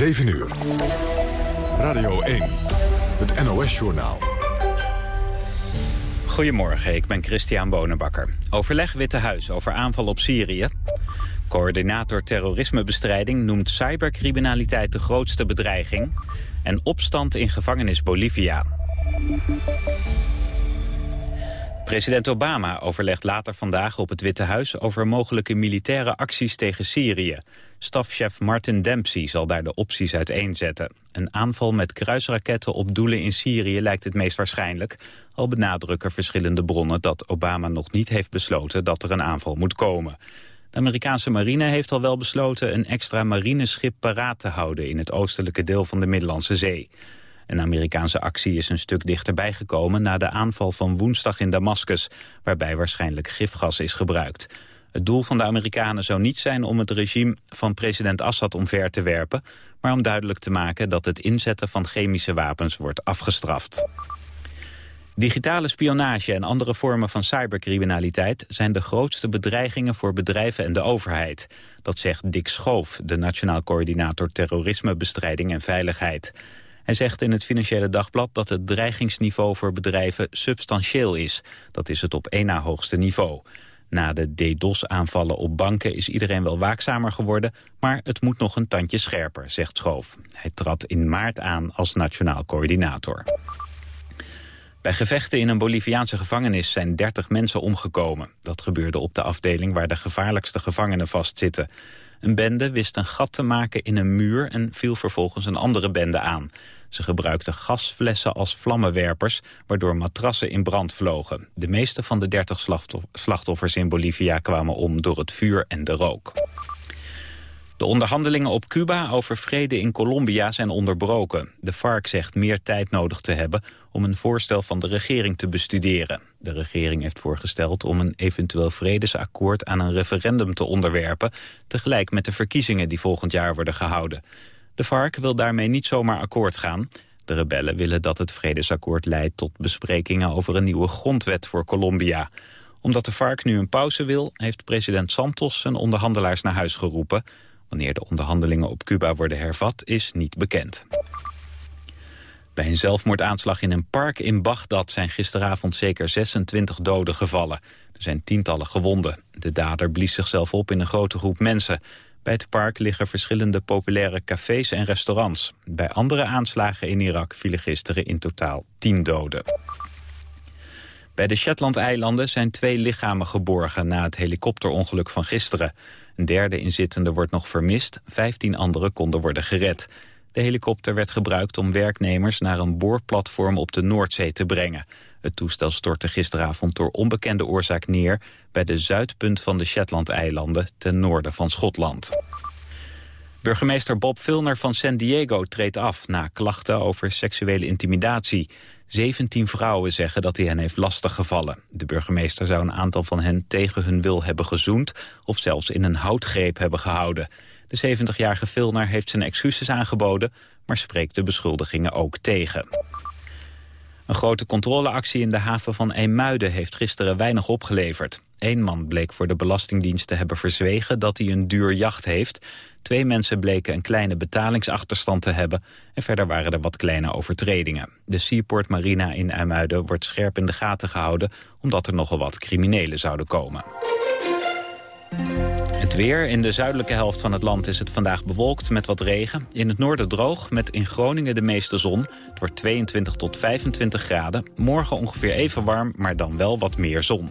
7 uur. Radio 1. Het NOS-journaal. Goedemorgen, ik ben Christian Bonenbakker. Overleg Witte Huis over aanval op Syrië. Coördinator terrorismebestrijding noemt cybercriminaliteit de grootste bedreiging. En opstand in gevangenis Bolivia. President Obama overlegt later vandaag op het Witte Huis over mogelijke militaire acties tegen Syrië. Stafchef Martin Dempsey zal daar de opties uiteenzetten. Een aanval met kruisraketten op doelen in Syrië lijkt het meest waarschijnlijk. Al benadrukken verschillende bronnen dat Obama nog niet heeft besloten dat er een aanval moet komen. De Amerikaanse marine heeft al wel besloten een extra marineschip paraat te houden in het oostelijke deel van de Middellandse Zee. Een Amerikaanse actie is een stuk dichterbij gekomen na de aanval van woensdag in Damascus, waarbij waarschijnlijk gifgas is gebruikt. Het doel van de Amerikanen zou niet zijn om het regime van president Assad omver te werpen, maar om duidelijk te maken dat het inzetten van chemische wapens wordt afgestraft. Digitale spionage en andere vormen van cybercriminaliteit zijn de grootste bedreigingen voor bedrijven en de overheid. Dat zegt Dick Schoof, de Nationaal Coördinator Terrorismebestrijding en Veiligheid. Hij zegt in het Financiële Dagblad dat het dreigingsniveau voor bedrijven substantieel is. Dat is het op één na hoogste niveau. Na de DDoS-aanvallen op banken is iedereen wel waakzamer geworden... maar het moet nog een tandje scherper, zegt Schoof. Hij trad in maart aan als nationaal coördinator. Bij gevechten in een Boliviaanse gevangenis zijn 30 mensen omgekomen. Dat gebeurde op de afdeling waar de gevaarlijkste gevangenen vastzitten. Een bende wist een gat te maken in een muur en viel vervolgens een andere bende aan. Ze gebruikten gasflessen als vlammenwerpers, waardoor matrassen in brand vlogen. De meeste van de 30 slachtoffers in Bolivia kwamen om door het vuur en de rook. De onderhandelingen op Cuba over vrede in Colombia zijn onderbroken. De FARC zegt meer tijd nodig te hebben om een voorstel van de regering te bestuderen. De regering heeft voorgesteld om een eventueel vredesakkoord aan een referendum te onderwerpen, tegelijk met de verkiezingen die volgend jaar worden gehouden. De FARC wil daarmee niet zomaar akkoord gaan. De rebellen willen dat het vredesakkoord leidt tot besprekingen over een nieuwe grondwet voor Colombia. Omdat de FARC nu een pauze wil, heeft president Santos zijn onderhandelaars naar huis geroepen. Wanneer de onderhandelingen op Cuba worden hervat is niet bekend. Bij een zelfmoordaanslag in een park in Bagdad zijn gisteravond zeker 26 doden gevallen. Er zijn tientallen gewonden. De dader blies zichzelf op in een grote groep mensen. Bij het park liggen verschillende populaire cafés en restaurants. Bij andere aanslagen in Irak vielen gisteren in totaal 10 doden. Bij de Shetland-eilanden zijn twee lichamen geborgen na het helikopterongeluk van gisteren. Een derde inzittende wordt nog vermist, 15 anderen konden worden gered. De helikopter werd gebruikt om werknemers naar een boorplatform op de Noordzee te brengen. Het toestel stortte gisteravond door onbekende oorzaak neer... bij de zuidpunt van de Shetland-eilanden ten noorden van Schotland. Burgemeester Bob Vilner van San Diego treedt af... na klachten over seksuele intimidatie. 17 vrouwen zeggen dat hij hen heeft lastiggevallen. De burgemeester zou een aantal van hen tegen hun wil hebben gezoend... of zelfs in een houtgreep hebben gehouden. De 70-jarige Vilner heeft zijn excuses aangeboden... maar spreekt de beschuldigingen ook tegen. Een grote controleactie in de haven van Eemuiden heeft gisteren weinig opgeleverd. Eén man bleek voor de Belastingdienst te hebben verzwegen dat hij een duur jacht heeft. Twee mensen bleken een kleine betalingsachterstand te hebben... en verder waren er wat kleine overtredingen. De Seaport Marina in IJmuiden wordt scherp in de gaten gehouden... omdat er nogal wat criminelen zouden komen. Weer. In de zuidelijke helft van het land is het vandaag bewolkt met wat regen. In het noorden droog, met in Groningen de meeste zon. Het wordt 22 tot 25 graden. Morgen ongeveer even warm, maar dan wel wat meer zon.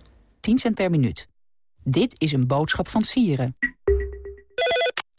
10 cent per minuut. Dit is een boodschap van Sieren.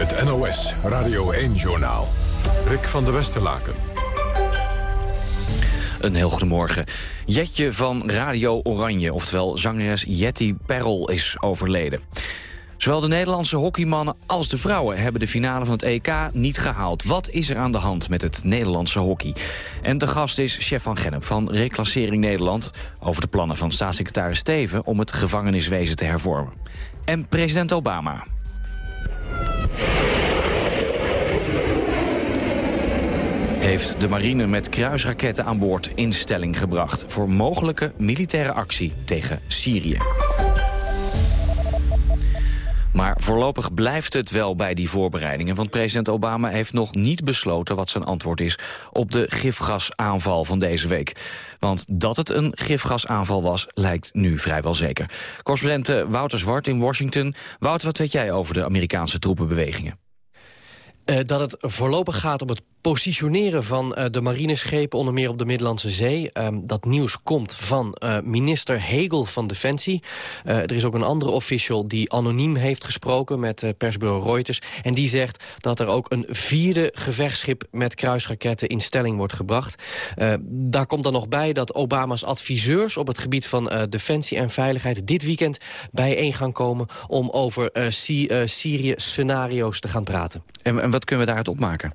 Het NOS Radio 1-journaal. Rick van der Westerlaken. Een heel goedemorgen. Jetje van Radio Oranje, oftewel zangeres Jetty Perrol, is overleden. Zowel de Nederlandse hockeymannen als de vrouwen hebben de finale van het EK niet gehaald. Wat is er aan de hand met het Nederlandse hockey? En de gast is chef van Gennep van Reclassering Nederland... over de plannen van staatssecretaris Steven om het gevangeniswezen te hervormen. En president Obama. Heeft de marine met kruisraketten aan boord in stelling gebracht... voor mogelijke militaire actie tegen Syrië. Maar voorlopig blijft het wel bij die voorbereidingen... want president Obama heeft nog niet besloten wat zijn antwoord is... op de gifgasaanval van deze week. Want dat het een gifgasaanval was, lijkt nu vrijwel zeker. Correspondent eh, Wouter Zwart in Washington. Wouter, wat weet jij over de Amerikaanse troepenbewegingen? Uh, dat het voorlopig gaat om het positioneren van uh, de marineschepen, onder meer op de Middellandse Zee. Um, dat nieuws komt van uh, minister Hegel van Defensie. Uh, er is ook een andere official die anoniem heeft gesproken met persbureau Reuters. En die zegt dat er ook een vierde gevechtsschip met kruisraketten in stelling wordt gebracht. daar komt dan nog bij dat Obama's adviseurs op het gebied van defensie en veiligheid dit weekend bijeen gaan komen om over Syrië scenario's te gaan praten. En, en wat kunnen we daaruit opmaken?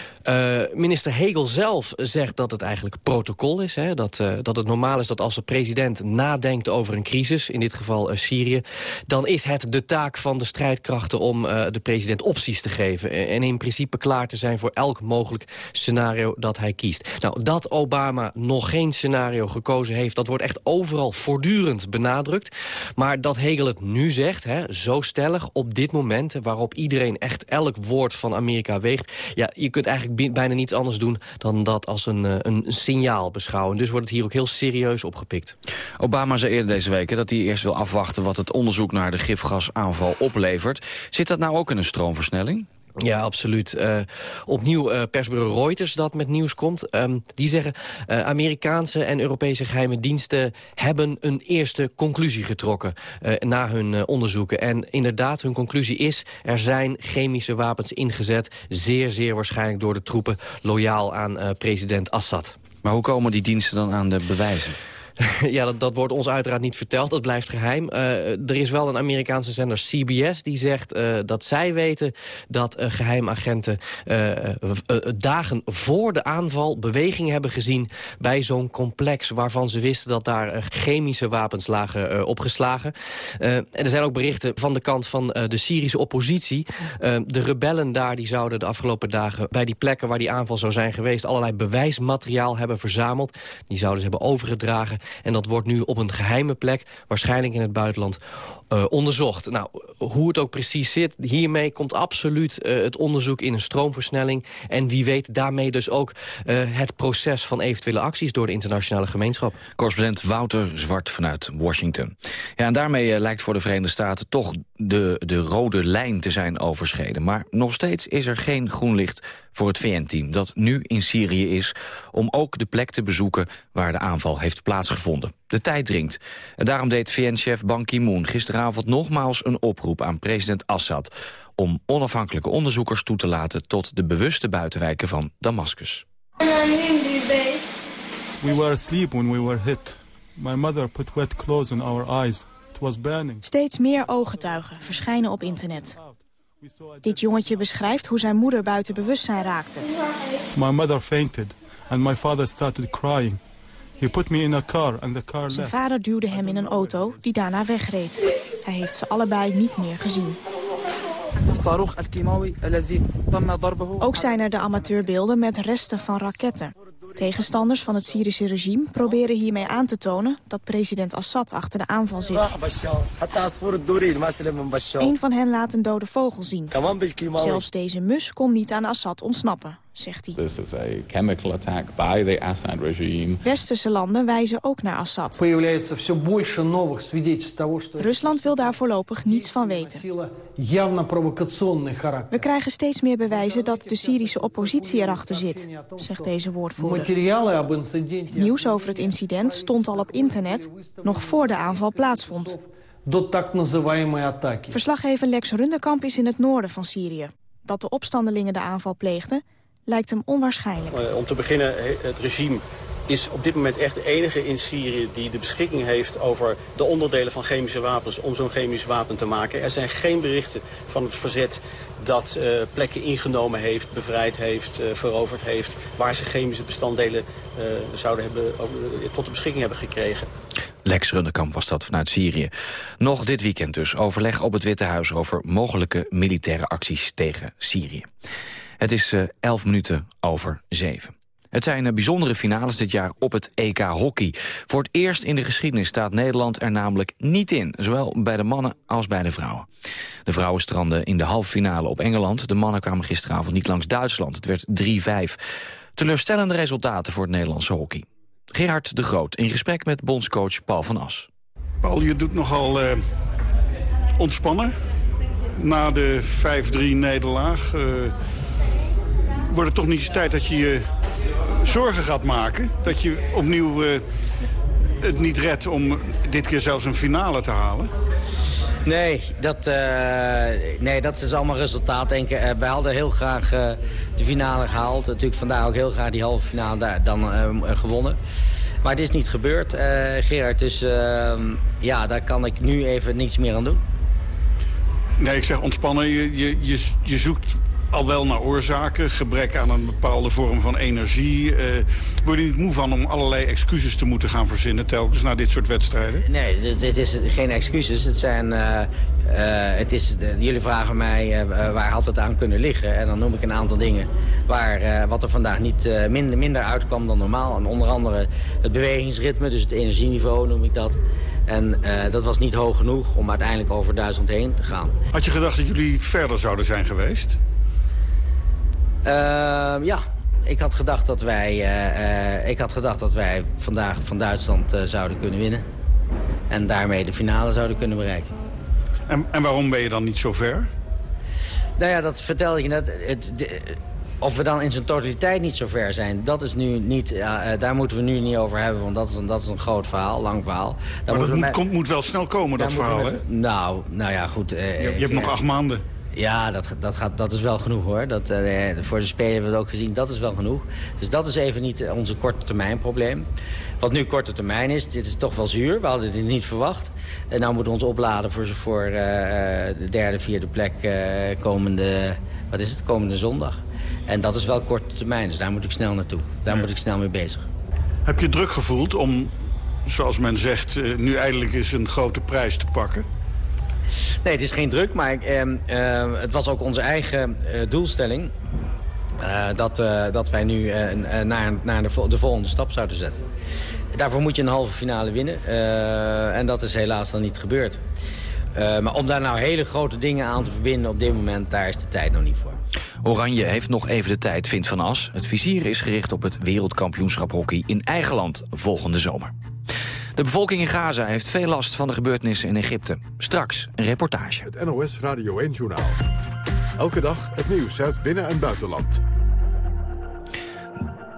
Uh, minister Hegel zelf zegt dat het eigenlijk protocol is. Hè? Dat, uh, dat het normaal is dat als de president nadenkt over een crisis... in dit geval uh, Syrië... dan is het de taak van de strijdkrachten om de president opties te geven... en in principe klaar te zijn voor elk mogelijk scenario dat hij kiest. Nou, dat Obama nog geen scenario gekozen heeft... dat wordt echt overal voortdurend benadrukt. Maar dat Hegel het nu zegt, hè, zo stellig, op dit moment... waarop iedereen echt elk woord van Amerika weegt... ja, je kunt eigenlijk bijna niets anders doen dan dat als een, een, een signaal beschouwen. Dus wordt het hier ook heel serieus opgepikt. Obama zei eerder deze week dat hij eerst wil afwachten wat het onderzoek naar de gifgasaanval oplevert. Zit dat nou ook in een stroomversnelling? Ja, absoluut. Uh, opnieuw uh, persbureau Reuters dat met nieuws komt. Um, die zeggen uh, Amerikaanse en Europese geheime diensten... hebben een eerste conclusie getrokken na hun onderzoeken. En inderdaad, hun conclusie is... er zijn chemische wapens ingezet. Zeer, zeer waarschijnlijk door de troepen loyaal aan president Assad. Maar hoe komen die diensten dan aan de bewijzen? ja, dat, wordt ons uiteraard niet verteld. Dat blijft geheim. Uh, er is wel een Amerikaanse zender, CBS, die zegt uh, dat zij weten... dat uh, geheimagenten dagen voor de aanval beweging hebben gezien... bij zo'n complex waarvan ze wisten dat daar chemische wapens lagen opgeslagen. en er zijn ook berichten van de kant van de Syrische oppositie. de rebellen daar die zouden de afgelopen dagen... bij die plekken waar die aanval zou zijn geweest... allerlei bewijsmateriaal hebben verzameld. Die zouden ze hebben overgedragen en dat wordt nu op een geheime plek, waarschijnlijk in het buitenland, uh, onderzocht. Nou, hoe het ook precies zit, hiermee komt absoluut uh, het onderzoek in een stroomversnelling. En wie weet daarmee dus ook uh, het proces van eventuele acties door de internationale gemeenschap. Correspondent Wouter Zwart vanuit Washington. Ja, en daarmee lijkt voor de Verenigde Staten toch de, de rode lijn te zijn overschreden. Maar nog steeds is er geen groen licht voor het VN-team dat nu in Syrië is... om ook de plek te bezoeken waar de aanval heeft plaatsgevonden. De tijd dringt. En daarom deed VN-chef Ban Ki-moon gisteravond nogmaals een oproep aan president Assad... om onafhankelijke onderzoekers toe te laten tot de bewuste buitenwijken van Damascus. We were asleep when we were hit. My mother put wet clothes on our eyes. It was burning. Steeds meer ooggetuigen verschijnen op internet. Dit jongetje beschrijft hoe zijn moeder buiten bewustzijn raakte. My mother fainted and my father started crying. He put me in a car and the car Zijn vader duwde hem in een auto die daarna wegreed. Hij heeft ze allebei niet meer gezien. Ook zijn er de amateurbeelden met resten van raketten. Tegenstanders van het Syrische regime proberen hiermee aan te tonen dat president Assad achter de aanval zit. Een van hen laat een dode vogel zien. Zelfs deze mus kon niet aan Assad ontsnappen, zegt hij. This is a chemical attack by the Assad regime. Westerse landen wijzen ook naar Assad. Rusland wil daar voorlopig niets van weten. We krijgen steeds meer bewijzen dat de Syrische oppositie erachter zit, zegt deze woordvoerder. Nieuws over het incident stond al op internet, nog voor de aanval plaatsvond. Verslaggever Lex Runderkamp is in het noorden van Syrië. Dat de opstandelingen de aanval pleegden, lijkt hem onwaarschijnlijk. Uh, om te beginnen, het regime is op dit moment echt de enige in Syrië die de beschikking heeft over de onderdelen van chemische wapens om zo'n chemisch wapen te maken. Er zijn geen berichten van het verzet dat uh, plekken ingenomen heeft, bevrijd heeft, uh, veroverd heeft... waar ze chemische bestanddelen uh, zouden hebben, tot de beschikking hebben gekregen. Lex Runderkamp was dat vanuit Syrië. Nog dit weekend dus overleg op het Witte Huis... over mogelijke militaire acties tegen Syrië. Het is elf minuten over zeven. Het zijn bijzondere finales dit jaar op het EK Hockey. Voor het eerst in de geschiedenis staat Nederland er namelijk niet in. Zowel bij de mannen als bij de vrouwen. De vrouwen stranden in de halve finale op Engeland. De mannen kwamen gisteravond niet langs Duitsland. Het werd 3-5. Teleurstellende resultaten voor het Nederlandse hockey. Gerard de Groot in gesprek met bondscoach Paul van As. Paul, je doet nogal uh, ontspannen. Na de 5-3 nederlaag... wordt het toch niet eens tijd dat je je zorgen gaat maken... dat je opnieuw uh, het niet redt om dit keer zelfs een finale te halen? Nee, dat, uh, nee, dat is allemaal resultaat. Denk ik. Uh, wij hadden heel graag uh, de finale gehaald. Natuurlijk vandaar ook heel graag die halve finale daar, dan gewonnen. Maar het is niet gebeurd, Gerard. Dus ehm, ja, daar kan ik nu even niets meer aan doen. Nee, ik zeg ontspannen. Je, je, je, je zoekt al wel naar oorzaken. Gebrek aan een bepaalde vorm van energie. Uh, word je niet moe van om allerlei excuses te moeten gaan verzinnen... telkens na dit soort wedstrijden? Nee, dit is geen excuses. Het zijn... Uh, uh, het is, jullie vragen mij waar had het aan kunnen liggen. En dan noem ik een aantal dingen waar, wat er vandaag niet minder, minder uitkwam dan normaal. En onder andere het bewegingsritme, dus het energieniveau noem ik dat. En dat was niet hoog genoeg om uiteindelijk over duizend heen te gaan. Had je gedacht dat jullie verder zouden zijn geweest? Uh, ja, ik had gedacht dat wij, uh, uh, ik had gedacht dat wij vandaag van Duitsland zouden kunnen winnen. En daarmee de finale zouden kunnen bereiken. En, en waarom ben je dan niet zo ver? Nou ja, dat vertelde ik net. Het, de, of we dan in zijn totaliteit niet zo ver zijn, dat is nu niet, daar moeten we nu niet over hebben. Want dat is een, dat is een groot verhaal, lang verhaal. Daar maar dat moet, met, moet, wel snel komen, dat verhaal, hè? Nou, nou ja, goed. je, je hebt nog acht maanden. Ja, dat, dat, gaat, dat is wel genoeg hoor. Dat, uh, voor de Spelen hebben we het ook gezien, dat is wel genoeg. Dus dat is even niet onze korte termijn probleem. Wat nu korte termijn is, dit is toch wel zuur. We hadden dit niet verwacht. En nou moeten we ons opladen voor, voor uh, de derde, vierde plek uh, komende, wat is het, komende zondag. En dat is wel korte termijn, dus daar moet ik snel naartoe. Daar ja. moet ik snel mee bezig. Heb je druk gevoeld om, zoals men zegt, nu eindelijk eens een grote prijs te pakken? Nee, het is geen druk, maar uh, uh, het was ook onze eigen uh, doelstelling... dat, dat wij nu naar, naar de, de, volgende stap zouden zetten. Daarvoor moet je een halve finale winnen. en dat is helaas dan niet gebeurd. maar om daar nou hele grote dingen aan te verbinden op dit moment... daar is de tijd nog niet voor. Oranje heeft nog even de tijd, vindt Van As. Het vizier is gericht op het wereldkampioenschap hockey in eigen land volgende zomer. De bevolking in Gaza heeft veel last van de gebeurtenissen in Egypte. Straks een reportage. Het NOS Radio 1-journaal. Elke dag het nieuws uit binnen- en buitenland.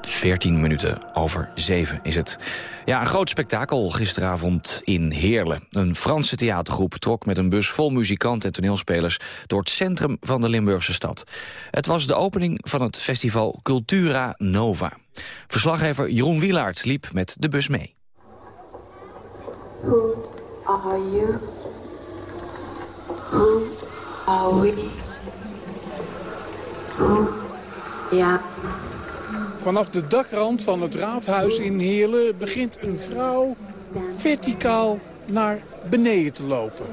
14 minuten over 7 is het. Ja, een groot spektakel gisteravond in Heerlen. Een Franse theatergroep trok met een bus vol muzikanten en toneelspelers... door het centrum van de Limburgse stad. Het was de opening van het festival Cultura Nova. Verslaggever Jeroen Wielaert liep met de bus mee. Who are you? Who are? Ja. Vanaf de dakrand van het raadhuis in Heerlen begint een vrouw verticaal naar beneden te lopen.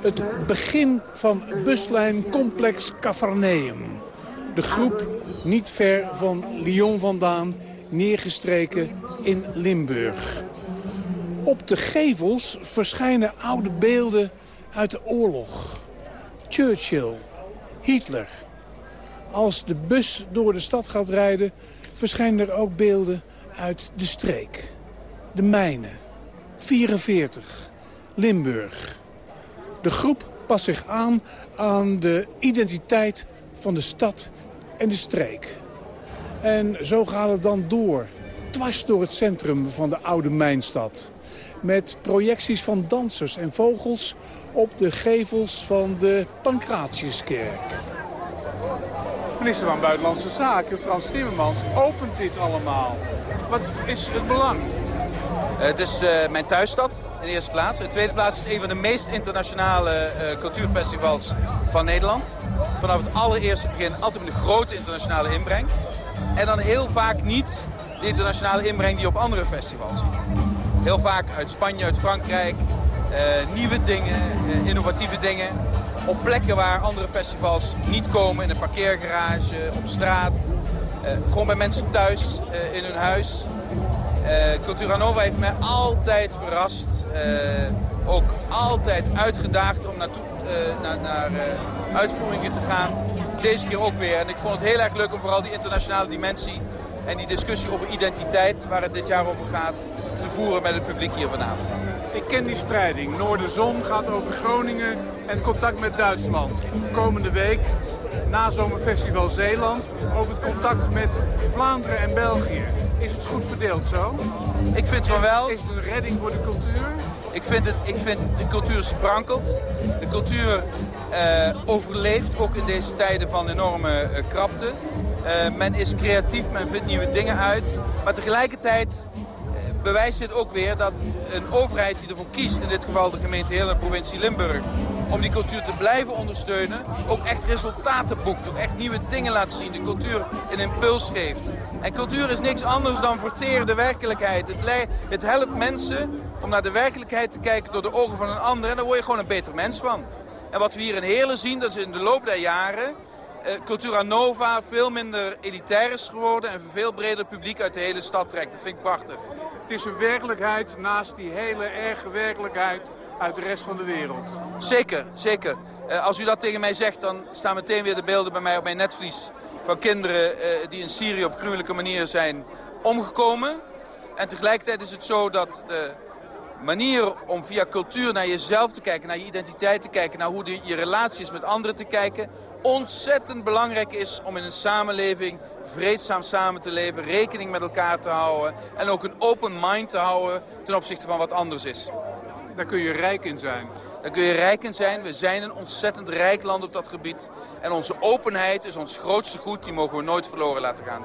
Het begin van buslijn Complex Cafarneum. De groep niet ver van Lyon vandaan neergestreken in Limburg. Op de gevels verschijnen oude beelden uit de oorlog. Churchill, Hitler. Als de bus door de stad gaat rijden... verschijnen er ook beelden uit de streek. De mijnen. 44. Limburg. De groep past zich aan aan de identiteit van de stad en de streek. En zo gaat het dan door. Dwars door het centrum van de oude mijnstad. Met projecties van dansers en vogels op de gevels van de Pancratiuskerk. Minister van Buitenlandse Zaken, Frans Timmermans, opent dit allemaal. Wat is het belang? Het is uh, mijn thuisstad in de eerste plaats. In de tweede plaats is het een van de meest internationale uh, cultuurfestivals van Nederland. Vanaf het allereerste begin altijd met een grote internationale inbreng. En dan heel vaak niet de internationale inbreng die je op andere festivals ziet. Heel vaak uit Spanje, uit Frankrijk. Uh, nieuwe dingen, innovatieve dingen. Op plekken waar andere festivals niet komen. In een parkeergarage, op straat. gewoon bij mensen thuis, in hun huis. Cultura Nova heeft mij altijd verrast. Ook altijd uitgedaagd om naartoe, naar, naar uitvoeringen te gaan. Deze keer ook weer. En ik vond het heel erg leuk om vooral die internationale dimensie... en die discussie over identiteit, waar het dit jaar over gaat... te voeren met het publiek hier vanavond. Ik ken die spreiding. Noorderzon gaat over Groningen en contact met Duitsland. Komende week na Zomerfestival Zeeland over het contact met Vlaanderen en België. Is het goed verdeeld zo? Ik vind van wel. Is het een redding voor de cultuur? Ik vind, het, ik vind de cultuur sprankelt. De cultuur uh, overleeft ook in deze tijden van enorme uh, krapte. Uh, men is creatief, men vindt nieuwe dingen uit. Maar tegelijkertijd bewijst dit ook weer dat een overheid die ervoor kiest... in dit geval de gemeente Heel en provincie Limburg om die cultuur te blijven ondersteunen, ook echt resultaten boekt. Ook echt nieuwe dingen laat zien, de cultuur een impuls geeft. En cultuur is niks anders dan verteerde werkelijkheid. Het, het helpt mensen om naar de werkelijkheid te kijken door de ogen van een ander. En daar word je gewoon een beter mens van. En wat we hier in Heerlen zien, dat is in de loop der jaren... Uh, Cultura Nova veel minder elitair is geworden... en veel breder publiek uit de hele stad trekt. Dat vind ik prachtig. Het is een werkelijkheid naast die hele erge werkelijkheid uit de rest van de wereld. Zeker, zeker. Uh, als u dat tegen mij zegt, dan staan meteen weer de beelden bij mij op mijn netvlies... van kinderen uh, die in Syrië op gruwelijke manier zijn omgekomen. En tegelijkertijd is het zo dat de manier om via cultuur naar jezelf te kijken... naar je identiteit te kijken, naar hoe de, je relatie is met anderen te kijken ontzettend belangrijk is om in een samenleving vreedzaam samen te leven, rekening met elkaar te houden en ook een open mind te houden ten opzichte van wat anders is. Daar kun je rijk in zijn. Daar kun je rijk in zijn. We zijn een ontzettend rijk land op dat gebied. En onze openheid is ons grootste goed. Die mogen we nooit verloren laten gaan.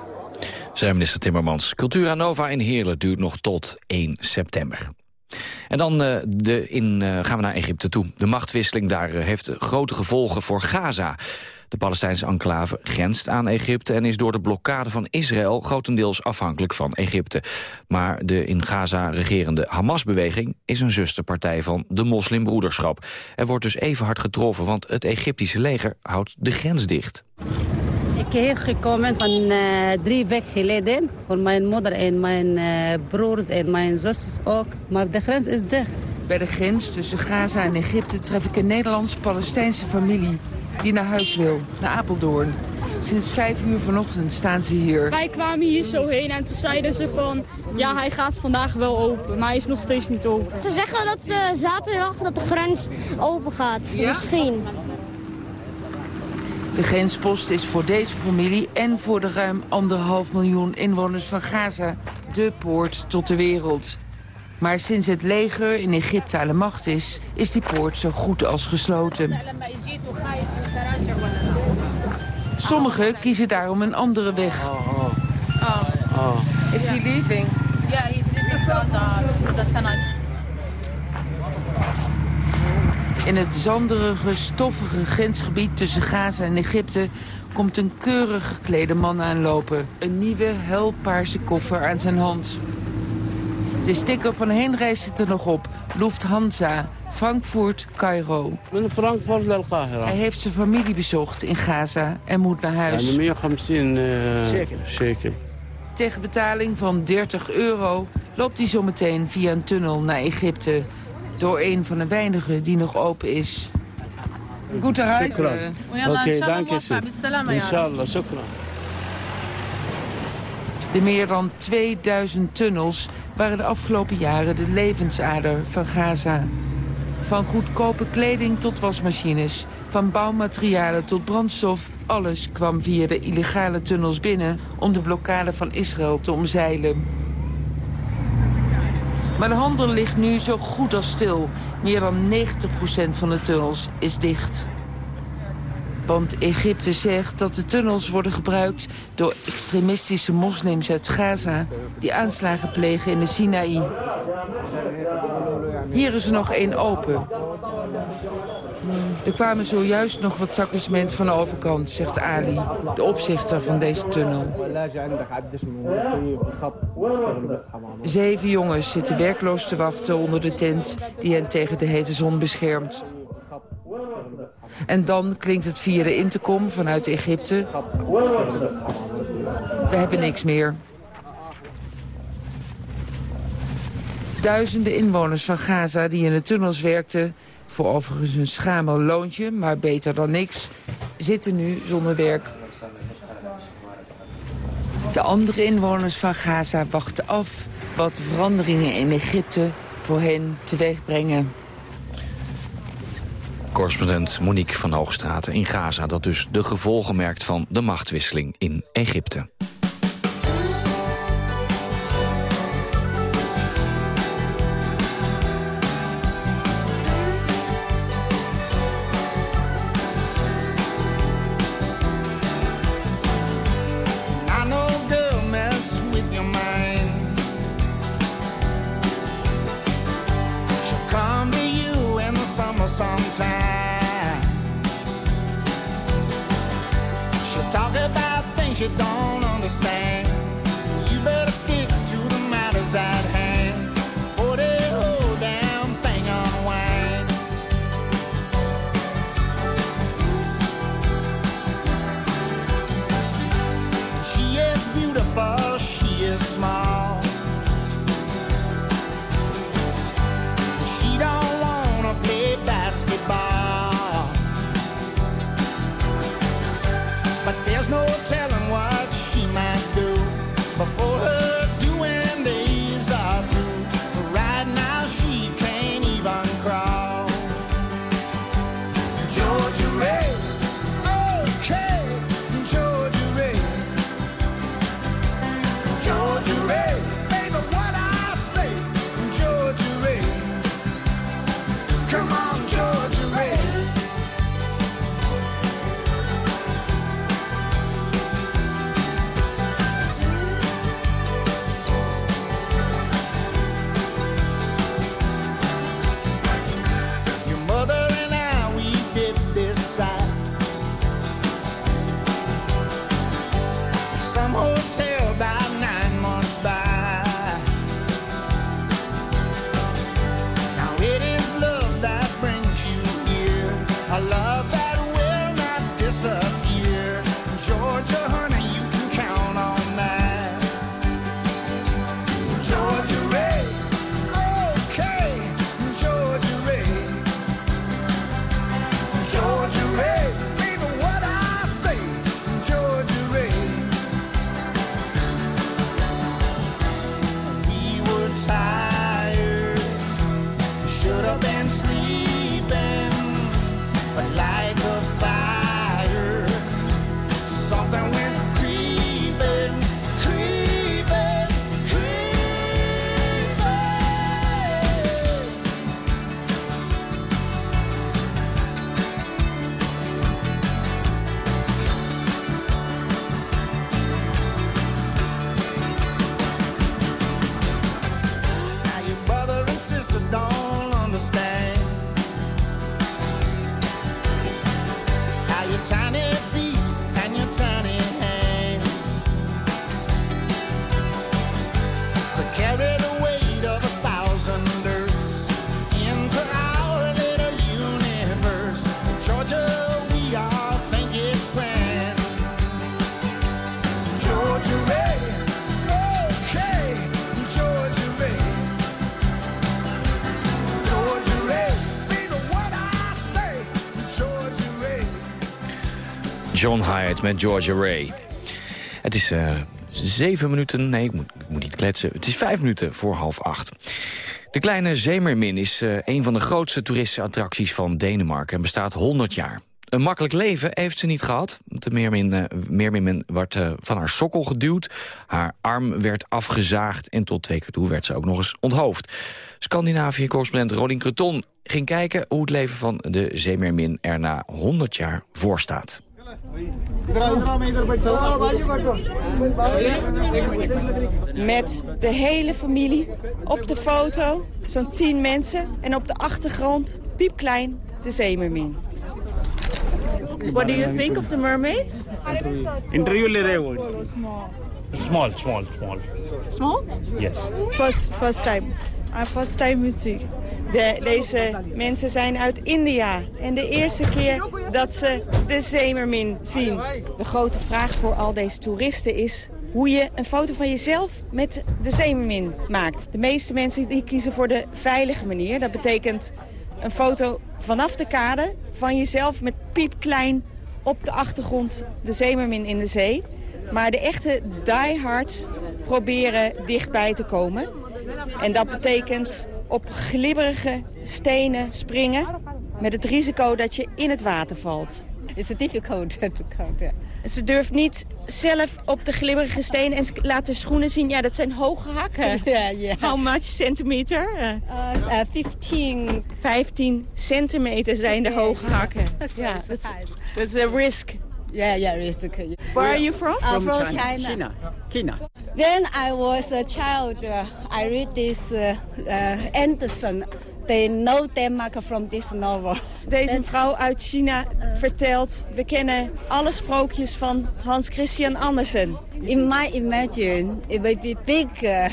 Zijn minister Timmermans. Cultura Nova in Heerlen duurt nog tot 1 september. En dan uh, de in, uh, gaan we naar Egypte toe. De machtswisseling daar uh, heeft grote gevolgen voor Gaza. De Palestijnse enclave grenst aan Egypte... en is door de blokkade van Israël grotendeels afhankelijk van Egypte. Maar de in Gaza regerende Hamas-beweging... is een zusterpartij van de moslimbroederschap. Er wordt dus even hard getroffen, want het Egyptische leger houdt de grens dicht. Ik ben hier gekomen van uh, drie weken geleden. Voor mijn moeder en mijn uh, broers en mijn zusjes ook. Maar de grens is dicht. Bij de grens tussen Gaza en Egypte tref ik een Nederlands-Palestijnse familie die naar huis wil, naar Apeldoorn. Sinds vijf uur vanochtend staan ze hier. Wij kwamen hier zo heen en toen zeiden ze van... ja, hij gaat vandaag wel open, maar hij is nog steeds niet open. Ze zeggen dat uh, zaterdag dat de grens open gaat, ja? misschien. De grenspost is voor deze familie en voor de ruim anderhalf miljoen inwoners van Gaza... de poort tot de wereld. Maar sinds het leger in Egypte aan de macht is, is die poort zo goed als gesloten. Sommigen kiezen daarom een andere weg. Oh, oh. oh. Is he leaving? Yeah, he's leaving Gaza, the tunnel. In het zanderige, stoffige grensgebied tussen Gaza en Egypte komt een keurig geklede man aanlopen. Een nieuwe, helpaarse koffer aan zijn hand. De sticker van heenreis zit er nog op. Lufthansa, Frankfurt, Cairo. Hij heeft zijn familie bezocht in Gaza en moet naar huis. Zeker. Zeker. Tegen betaling van 30 euro loopt hij zo meteen via een tunnel naar Egypte. Door een van de weinigen die nog open is. Goede reis. Oké, dank je. Inshallah, shukran. De meer dan 2000 tunnels waren de afgelopen jaren de levensader van Gaza. Van goedkope kleding tot wasmachines, van bouwmaterialen tot brandstof... alles kwam via de illegale tunnels binnen om de blokkade van Israël te omzeilen. Maar de handel ligt nu zo goed als stil. Meer dan 90% van de tunnels is dicht. Want Egypte zegt dat de tunnels worden gebruikt door extremistische moslims uit Gaza... die aanslagen plegen in de Sinaï. Hier is er nog één open. Er kwamen zojuist nog wat zakken van de overkant, zegt Ali, de opzichter van deze tunnel. Zeven jongens zitten werkloos te wachten onder de tent die hen tegen de hete zon beschermt. En dan klinkt het via de intercom vanuit Egypte. We hebben niks meer. Duizenden inwoners van Gaza die in de tunnels werkten... voor overigens een schamel loontje, maar beter dan niks... zitten nu zonder werk. De andere inwoners van Gaza wachten af... wat de veranderingen in Egypte voor hen teweeg brengen. Correspondent Monique van Hoogstraten in Gaza... dat dus de gevolgen merkt van de machtwisseling in Egypte. John Hyatt met Georgia Ray. Het is uh, zeven minuten, nee, ik moet, ik moet, niet kletsen. Het is vijf minuten voor half acht. De kleine Zeemermin is uh, een van de grootste toeristische attracties van Denemarken... en bestaat 100 jaar. Een makkelijk leven heeft ze niet gehad. De Meermin, Meermin werd van haar sokkel geduwd. Haar arm werd afgezaagd en tot twee keer toe werd ze ook nog eens onthoofd. Scandinavië-correspondent Rolien Creton ging kijken... hoe het leven van de Zeemermin er na 100 jaar voor staat. Met de hele familie op de foto, zo'n tien mensen. En op de achtergrond, piepklein, de zeemermin. What do you think of the mermaids? Interview Small, small, small. Small? Yes. First, first time. First time see. De, deze mensen zijn uit India. En de eerste keer dat ze de zeemermin zien. De grote vraag voor al deze toeristen is hoe je een foto van jezelf met de zeemermin maakt. De meeste mensen die kiezen voor de veilige manier. Dat betekent een foto vanaf de kade van jezelf met piepklein op de achtergrond de zeemermin in de zee. Maar de echte diehards proberen dichtbij te komen. En dat betekent op glibberige stenen springen met het risico dat je in het water valt. It's difficult to count. Yeah. Ze durft niet zelf op de glibberige stenen en ze laat de schoenen zien. Ja, dat zijn hoge hakken. Ja, ja. How much centimeter? Uh, uh, 15. 15 centimeter zijn de hoge hakken. Ja, dat is een risk. Yeah, yeah, risk. Where are you from? Uh, from, from China. China. China. When I was a child, uh, I read this uh, uh, Anderson. They know Denmark from this novel. Deze vrouw uit China vertelt... we kennen alle sprookjes van Hans Christian Andersen. In my imagine, it will be big... Uh,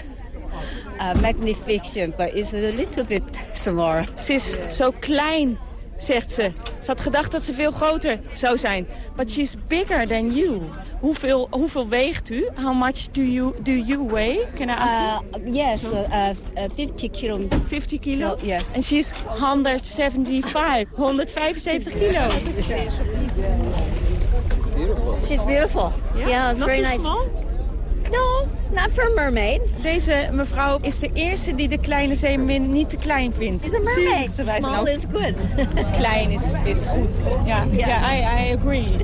uh, magnification, but it's a little bit small. Ze is zo klein, zegt ze. Ze had gedacht dat ze veel groter zou zijn. But she's bigger than you. Hoeveel, hoeveel weegt u? How much do you, do you weigh? Can I ask you? Uh, yes, uh, 50 kilo. 50 kilo? Yeah. And she's 175, 175 kilo. She's beautiful. Yeah, yeah it's Not very too nice. small? No, not for a mermaid. Deze mevrouw is de eerste die de kleine zeemermin niet te klein vindt. She's a mermaid. Ze- Small ook- is good. Klein is, is goed. Ja, Yes. ja I, I agree.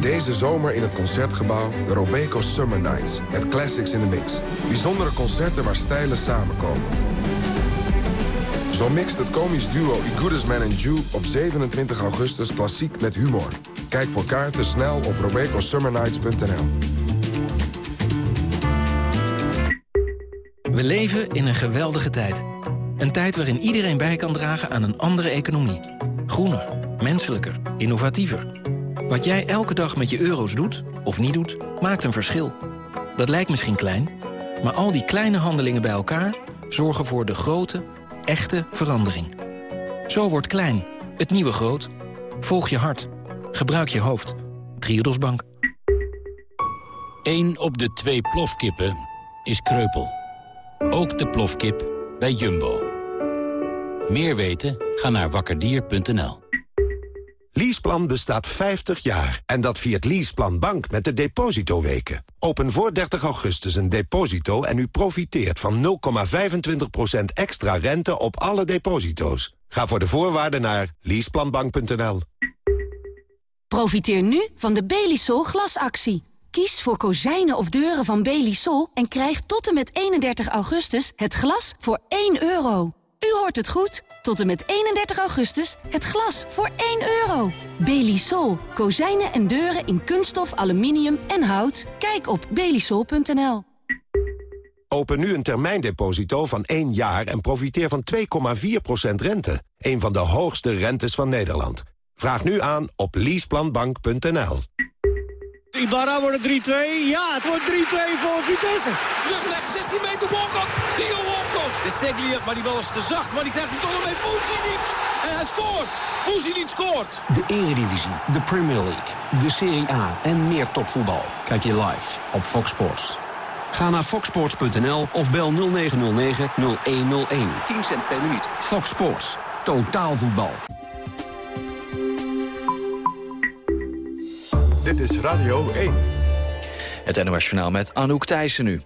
Deze zomer in het Concertgebouw de Robeco Summer Nights. Met classics in the mix. Bijzondere concerten waar stijlen samenkomen. Zo mixt het komisch duo I Man and Jew op 27 augustus klassiek met humor. Kijk voor kaarten snel op robecosummernights.nl. We leven in een geweldige tijd. Een tijd waarin iedereen bij kan dragen aan een andere economie. Groener, menselijker, innovatiever. Wat jij elke dag met je euro's doet, of niet doet, maakt een verschil. Dat lijkt misschien klein, maar al die kleine handelingen bij elkaar... zorgen voor de grote, echte verandering. Zo wordt klein, het nieuwe groot. Volg je hart. Gebruik je hoofd. Triodos Bank. 1 op de twee plofkippen is kreupel. Ook de plofkip bij Jumbo. Meer weten? Ga naar wakkerdier.nl. Leaseplan bestaat 50 jaar en dat via het Leaseplan Bank met de depositoweken. Open voor 30 augustus een deposito en u profiteert van 0,25% extra rente op alle deposito's. Ga voor de voorwaarden naar leaseplanbank.nl. Profiteer nu van de Belisol glasactie. Kies voor kozijnen of deuren van Belisol en krijg tot en met 31 augustus het glas voor 1 euro. U hoort het goed. Tot en met 31 augustus het glas voor 1 euro. Belisol. Kozijnen en deuren in kunststof, aluminium en hout. Kijk op belisol.nl. Open nu een termijndeposito van 1 jaar en profiteer van 2,4% rente. Een van de hoogste rentes van Nederland. Vraag nu aan op leaseplanbank.nl. Ibarra wordt het 3-2. Ja, het wordt 3-2 voor Vitesse. Terugleg, 16 meter Walcott. Theo Walcott. De Seglia, maar die bal is te zacht. Maar die krijgt hem toch nog mee. Fuzinic. En hij scoort. Fuzinic scoort. De Eredivisie, de Premier League, de Serie A en meer topvoetbal. Kijk je live op Fox Sports. Ga naar foxsports.nl of bel 0909 0101. 10 cent per minuut. Fox Sports. Totaal voetbal. Dit is Radio 1. Het NOS Journaal met Anouk Thijssen nu.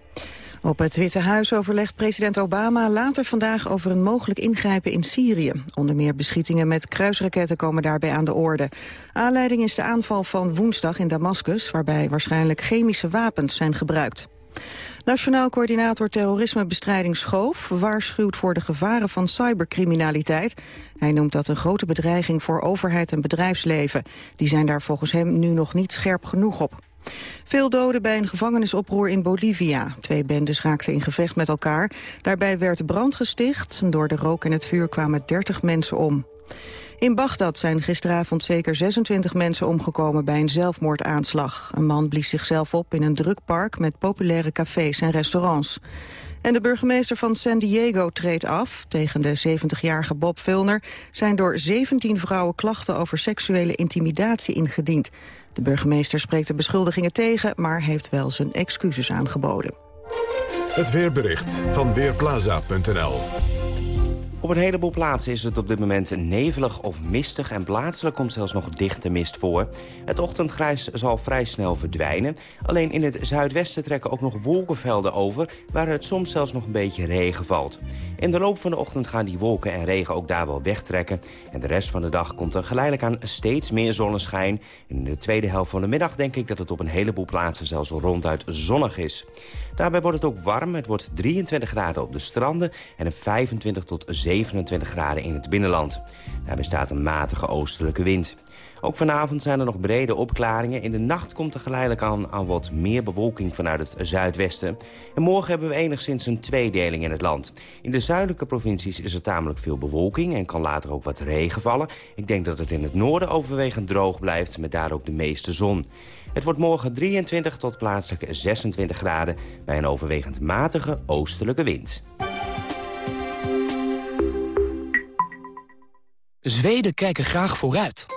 Op het Witte Huis overlegt president Obama later vandaag over een mogelijk ingrijpen in Syrië. Onder meer beschietingen met kruisraketten komen daarbij aan de orde. Aanleiding is de aanval van woensdag in Damascus, waarbij waarschijnlijk chemische wapens zijn gebruikt. Nationaal coördinator terrorismebestrijding Schoof waarschuwt voor de gevaren van cybercriminaliteit. Hij noemt dat een grote bedreiging voor overheid en bedrijfsleven. Die zijn daar volgens hem nu nog niet scherp genoeg op. Veel doden bij een gevangenisoproer in Bolivia. Twee bendes raakten in gevecht met elkaar. Daarbij werd brand gesticht. Door de rook en het vuur kwamen 30 mensen om. In Bagdad zijn gisteravond zeker 26 mensen omgekomen bij een zelfmoordaanslag. Een man blies zichzelf op in een druk park met populaire cafés en restaurants. En de burgemeester van San Diego treedt af. Tegen de 70-jarige Bob Vilner zijn door 17 vrouwen klachten over seksuele intimidatie ingediend. De burgemeester spreekt de beschuldigingen tegen, maar heeft wel zijn excuses aangeboden. Het weerbericht van Weerplaza.nl op een heleboel plaatsen is het op dit moment nevelig of mistig... en plaatselijk komt zelfs nog dichte mist voor. Het ochtendgrijs zal vrij snel verdwijnen. Alleen in het zuidwesten trekken ook nog wolkenvelden over... waar het soms zelfs nog een beetje regen valt. In de loop van de ochtend gaan die wolken en regen ook daar wel wegtrekken. En de rest van de dag komt er geleidelijk aan steeds meer zonneschijn. In de tweede helft van de middag denk ik dat het op een heleboel plaatsen zelfs ronduit zonnig is. Daarbij wordt het ook warm. Het wordt 23 graden op de stranden en 25 tot 27 graden in het binnenland. Daarbij staat een matige oostelijke wind. Ook vanavond zijn er nog brede opklaringen. In de nacht komt er geleidelijk aan, aan wat meer bewolking vanuit het zuidwesten. En morgen hebben we enigszins een tweedeling in het land. In de zuidelijke provincies is er tamelijk veel bewolking... en kan later ook wat regen vallen. Ik denk dat het in het noorden overwegend droog blijft... met daar ook de meeste zon. Het wordt morgen 23 tot plaatselijk 26 graden... bij een overwegend matige oostelijke wind. Zweden kijken graag vooruit.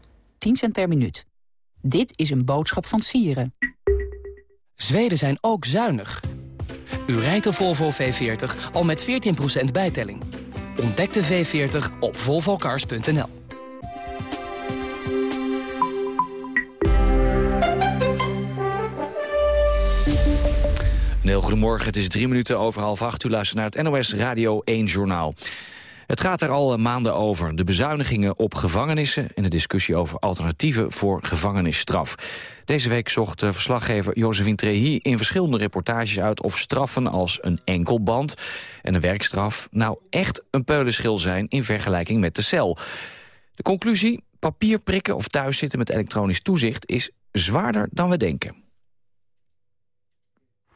10 cent per minuut. Dit is een boodschap van Sieren. Zweden zijn ook zuinig. U rijdt de Volvo V40 al met 14% bijtelling. Ontdek de V40 op volvocars.nl. Een heel goedemorgen, het is drie minuten over half acht. U luistert naar het NOS Radio 1 Journaal. Het gaat er al maanden over. De bezuinigingen op gevangenissen... en de discussie over alternatieven voor gevangenisstraf. Deze week zocht verslaggever Josephine Trehi in verschillende reportages uit... of straffen als een enkelband en een werkstraf... nou echt een peulenschil zijn in vergelijking met de cel. De conclusie, papierprikken of thuiszitten met elektronisch toezicht... is zwaarder dan we denken.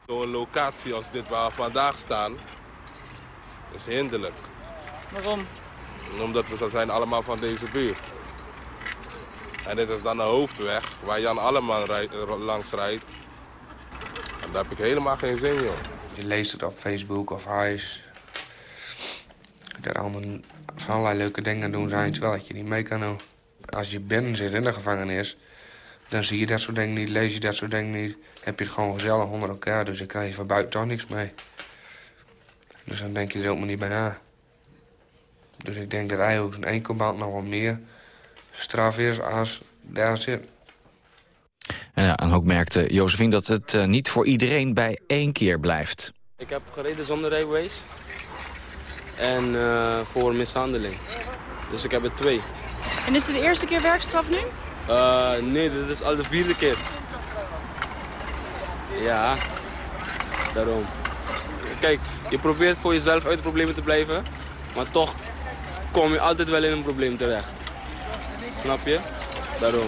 Door locatie als dit waar we vandaag staan, is hinderlijk. Waarom? Omdat we zo zijn allemaal van deze buurt. En dit is dan de hoofdweg waar Jan Alleman rijdt, langs rijdt. En daar heb ik helemaal geen zin in. Je leest het op Facebook of huis. Dat er allemaal van allerlei leuke dingen doen zijn, terwijl dat je niet mee kan doen. Als je binnen zit in de gevangenis, dan zie je dat soort dingen niet, lees je dat soort dingen niet. Heb je het gewoon gezellig onder elkaar, dus dan krijg je van buiten toch niks mee. Dus dan denk je er ook maar niet bij na. Dus ik denk dat eigenlijk zo'n enkelband nog wel meer straf is als daar zit. En, ja, en ook merkte Josephine dat het uh, niet voor iedereen bij één keer blijft. Ik heb gereden zonder rijbewijs. En uh, voor mishandeling. Dus ik heb er twee. En is het de eerste keer werkstraf nu? Uh, nee, dit is al de vierde keer. Ja, daarom. Kijk, je probeert voor jezelf uit de problemen te blijven. Maar toch kom je altijd wel in een probleem terecht. Snap je? Daarom.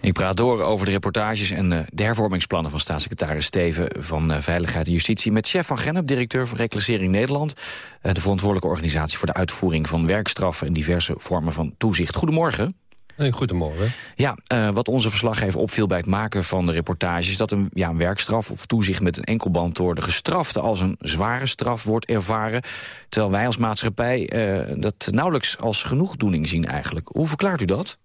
Ik praat door over de reportages en eh, de hervormingsplannen van staatssecretaris Steven van eh, Veiligheid en Justitie met chef van Gennep, directeur van Reclassering Nederland, eh, de verantwoordelijke organisatie voor de uitvoering van werkstraffen en diverse vormen van toezicht. Goedemorgen. Hey, goedemorgen. Ja, wat onze verslaggever opviel bij het maken van de reportage... is dat een, ja, een werkstraf of toezicht met een enkelband... door de gestrafte als een zware straf wordt ervaren... terwijl wij als maatschappij dat nauwelijks als genoegdoening zien eigenlijk. Hoe verklaart u dat?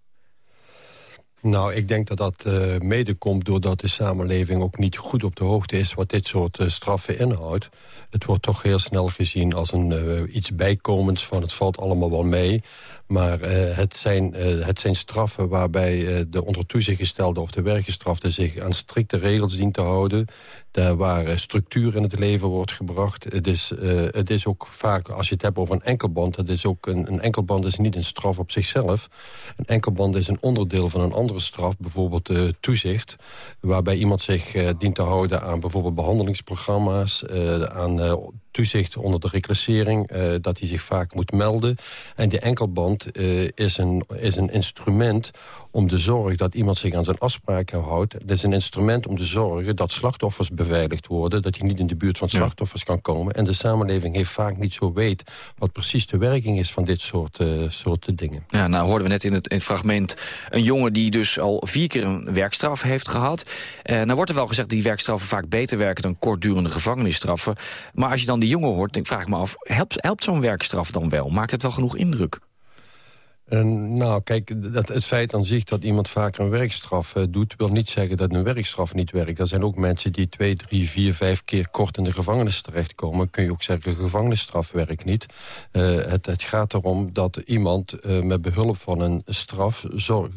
Nou, ik denk dat dat uh, mede komt doordat de samenleving ook niet goed op de hoogte is... wat dit soort uh, straffen inhoudt. Het wordt toch heel snel gezien als een, uh, iets bijkomends van het valt allemaal wel mee. Maar het, zijn, het zijn straffen waarbij de onder toezicht gestelde of de werkgestrafte... zich aan strikte regels dient te houden. Daar waar structuur in het leven wordt gebracht. Het is, het is ook vaak, als je het hebt over een enkelband... Het is ook een, een enkelband is niet een straf op zichzelf. Een enkelband is een onderdeel van een ander straf, bijvoorbeeld toezicht... waarbij iemand zich dient te houden aan bijvoorbeeld behandelingsprogramma's... Aan toezicht onder de reclassering, uh, dat hij zich vaak moet melden. En die enkelband uh, is, een, is een instrument om te zorgen dat iemand zich aan zijn afspraken houdt. Het is een instrument om te zorgen dat slachtoffers beveiligd worden... dat hij niet in de buurt van slachtoffers kan komen. En de samenleving heeft vaak niet zo weet... wat precies de werking is van dit soort, uh, soort dingen. Ja, nou hoorden we net in het, in het, fragment... een jongen die dus al vier keer een werkstraf heeft gehad. Uh, nou wordt er wel gezegd dat die werkstraffen vaak beter werken... dan kortdurende gevangenisstraffen. Maar als je dan die jongen hoort, denk, vraag ik me af... helpt, helpt zo'n werkstraf dan wel? Maakt het wel genoeg indruk? Nou, kijk, dat, het feit aan zich dat iemand vaker een werkstraf uh, doet... wil niet zeggen dat een werkstraf niet werkt. Er zijn ook mensen die twee, drie, vier, vijf keer kort in de gevangenis terechtkomen. Kun je ook zeggen, gevangenisstraf werkt niet. Uh, het, het, gaat erom dat iemand uh, met behulp van een straf... Zorg,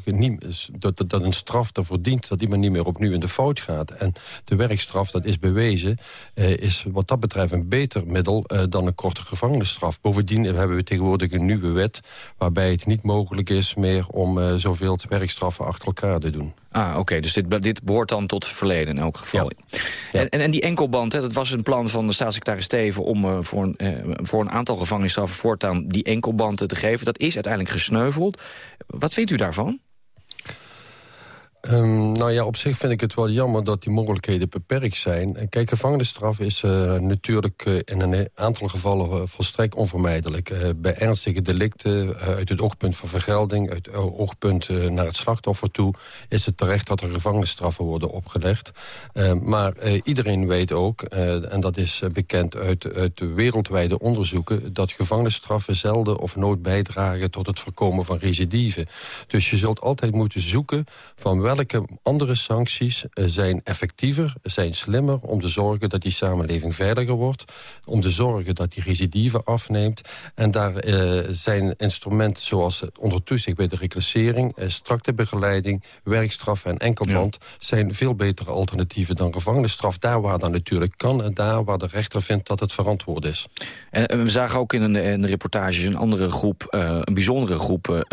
dat, dat, een straf ervoor dient dat iemand niet meer opnieuw in de fout gaat. En de werkstraf, dat is bewezen, is wat dat betreft een beter middel... dan een korte gevangenisstraf. Bovendien hebben we tegenwoordig een nieuwe wet... waarbij het niet mogelijk is meer om uh, zoveel werkstraffen achter elkaar te doen. Ah, oké. Dus dit, dit behoort dan tot het verleden in elk geval. Ja. En, en, die enkelband, hè, dat was een plan van de staatssecretaris Steven... om uh, voor, een, uh, voor een aantal gevangenisstraffen voortaan die enkelband te geven. Dat is uiteindelijk gesneuveld. Wat vindt u daarvan? Um, nou ja, op zich vind ik het wel jammer dat die mogelijkheden beperkt zijn. Kijk, gevangenisstraf is uh, natuurlijk uh, in een aantal gevallen uh, volstrekt onvermijdelijk. bij ernstige delicten, uit het oogpunt van vergelding... uit het oogpunt naar het slachtoffer toe... is het terecht dat er gevangenisstraffen worden opgelegd. maar iedereen weet ook, en dat is bekend uit, uit de wereldwijde onderzoeken... dat gevangenisstraffen zelden of nooit bijdragen tot het voorkomen van recidive. Dus je zult altijd moeten zoeken van wel welke andere sancties eh, zijn effectiever, zijn slimmer... om te zorgen dat die samenleving veiliger wordt... om te zorgen dat die recidive afneemt. En daar uh, zijn instrumenten zoals onder toezicht bij de reclassering... Uh, strakte begeleiding, werkstraf en enkelband... zijn veel betere alternatieven dan gevangenisstraf. Daar waar dat natuurlijk kan en daar waar de rechter vindt dat het verantwoord is. En we zagen ook in een, in de reportage een andere groep... een bijzondere groep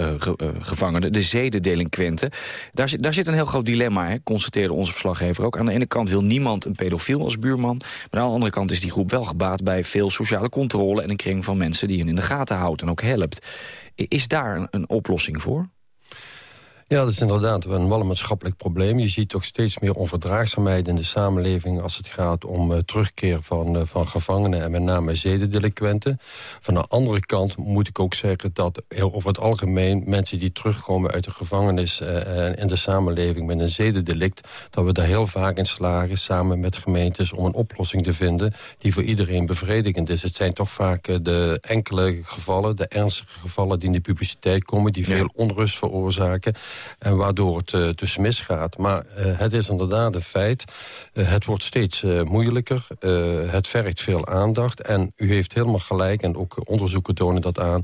gevangenen, de zedendelinquenten. Daar, daar zit een heel groot dilemma, hè, constateerde onze verslaggever ook. Aan de ene kant wil niemand een pedofiel als buurman... maar aan de andere kant is die groep wel gebaat bij veel sociale controle... en een kring van mensen die hen in de gaten houdt en ook helpt. Is daar een oplossing voor? Ja, dat is inderdaad wel een, maatschappelijk probleem. Je ziet toch steeds meer onverdraagzaamheid in de samenleving... als het gaat om uh, terugkeer van, uh, van gevangenen en met name zedendelinquenten. Van de andere kant moet ik ook zeggen dat heel over het algemeen... mensen die terugkomen uit de gevangenis uh, in de samenleving met een zedendelict... dat we daar heel vaak in slagen samen met gemeentes om een oplossing te vinden... die voor iedereen bevredigend is. Het zijn toch vaak de enkele gevallen, de ernstige gevallen... die in de publiciteit komen, die veel onrust veroorzaken... En waardoor het dus misgaat. Maar het is inderdaad een feit. het wordt steeds moeilijker. het vergt veel aandacht. En u heeft helemaal gelijk, en ook onderzoeken tonen dat aan...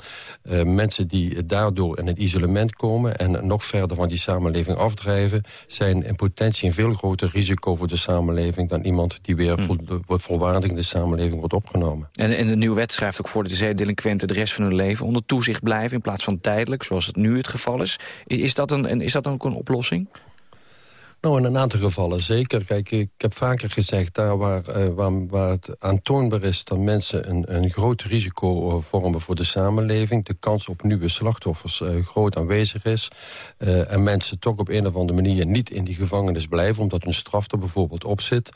mensen die daardoor in het isolement komen... en nog verder van die samenleving afdrijven... zijn in potentie een veel groter risico voor de samenleving... dan iemand die weer hmm. vol, volwaardig in de samenleving wordt opgenomen. En, en de nieuwe wet schrijft ook voor dat de zeedelinquenten... de rest van hun leven onder toezicht blijven... in plaats van tijdelijk, zoals het nu het geval is. Is dat, een, is dat dan ook een oplossing? Nou, in een aantal gevallen zeker. Kijk, ik heb vaker gezegd, daar waar, uh, waar, waar, het aantoonbaar is... dat mensen een, een groot risico eh, vormen voor de samenleving... de kans op nieuwe slachtoffers uh, groot aanwezig is... En mensen toch op een of andere manier niet in die gevangenis blijven... omdat hun straf er bijvoorbeeld op zit.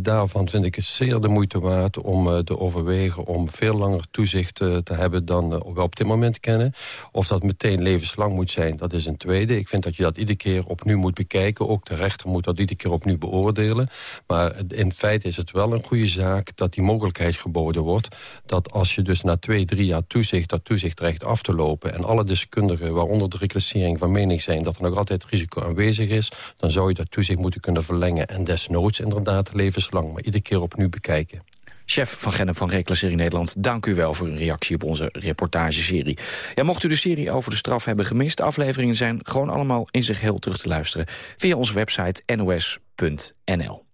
daarvan vind ik het zeer de moeite waard om te overwegen... om veel langer toezicht te hebben dan we op dit moment kennen. Of dat meteen levenslang moet zijn, dat is een tweede. Ik vind dat je dat iedere keer opnieuw moet bekijken... ook de rechter moet dat iedere keer opnieuw beoordelen. Maar in feite is het wel een goede zaak dat die mogelijkheid geboden wordt... dat als je dus na twee, drie jaar toezicht dat toezicht dreigt af te lopen... en alle deskundigen, waaronder de reclassering van mening zijn... dat er nog altijd risico aanwezig is... dan zou je dat toezicht moeten kunnen verlengen... en desnoods inderdaad levenslang, maar iedere keer opnieuw bekijken. Chef van Gennep van Reclassering Nederland, dank u wel voor uw reactie op onze reportageserie. Ja, mocht u de serie over de straf hebben gemist, de afleveringen zijn gewoon allemaal in zich heel terug te luisteren via onze website nos.nl.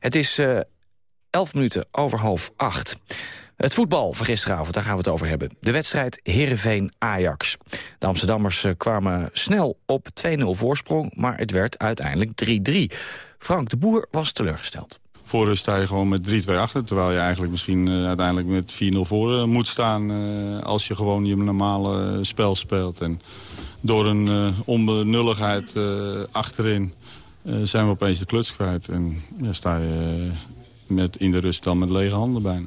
Het is uh, eh, 11 minuten over half acht. Het voetbal van gisteravond, daar gaan we het over hebben. De wedstrijd Heerenveen-Ajax. De Amsterdammers eh, kwamen snel op 2-0 voorsprong... maar het werd uiteindelijk 3-3. Frank de Boer was teleurgesteld voor rust sta je gewoon met 3-2 achter. Terwijl je eigenlijk misschien uh, uiteindelijk met 4-0 voor uh, moet staan... Uh, als je gewoon je normale spel speelt. En door een onbenulligheid achterin zijn we opeens de kluts kwijt. En ja, sta je met, in de rust dan met lege handen bijna.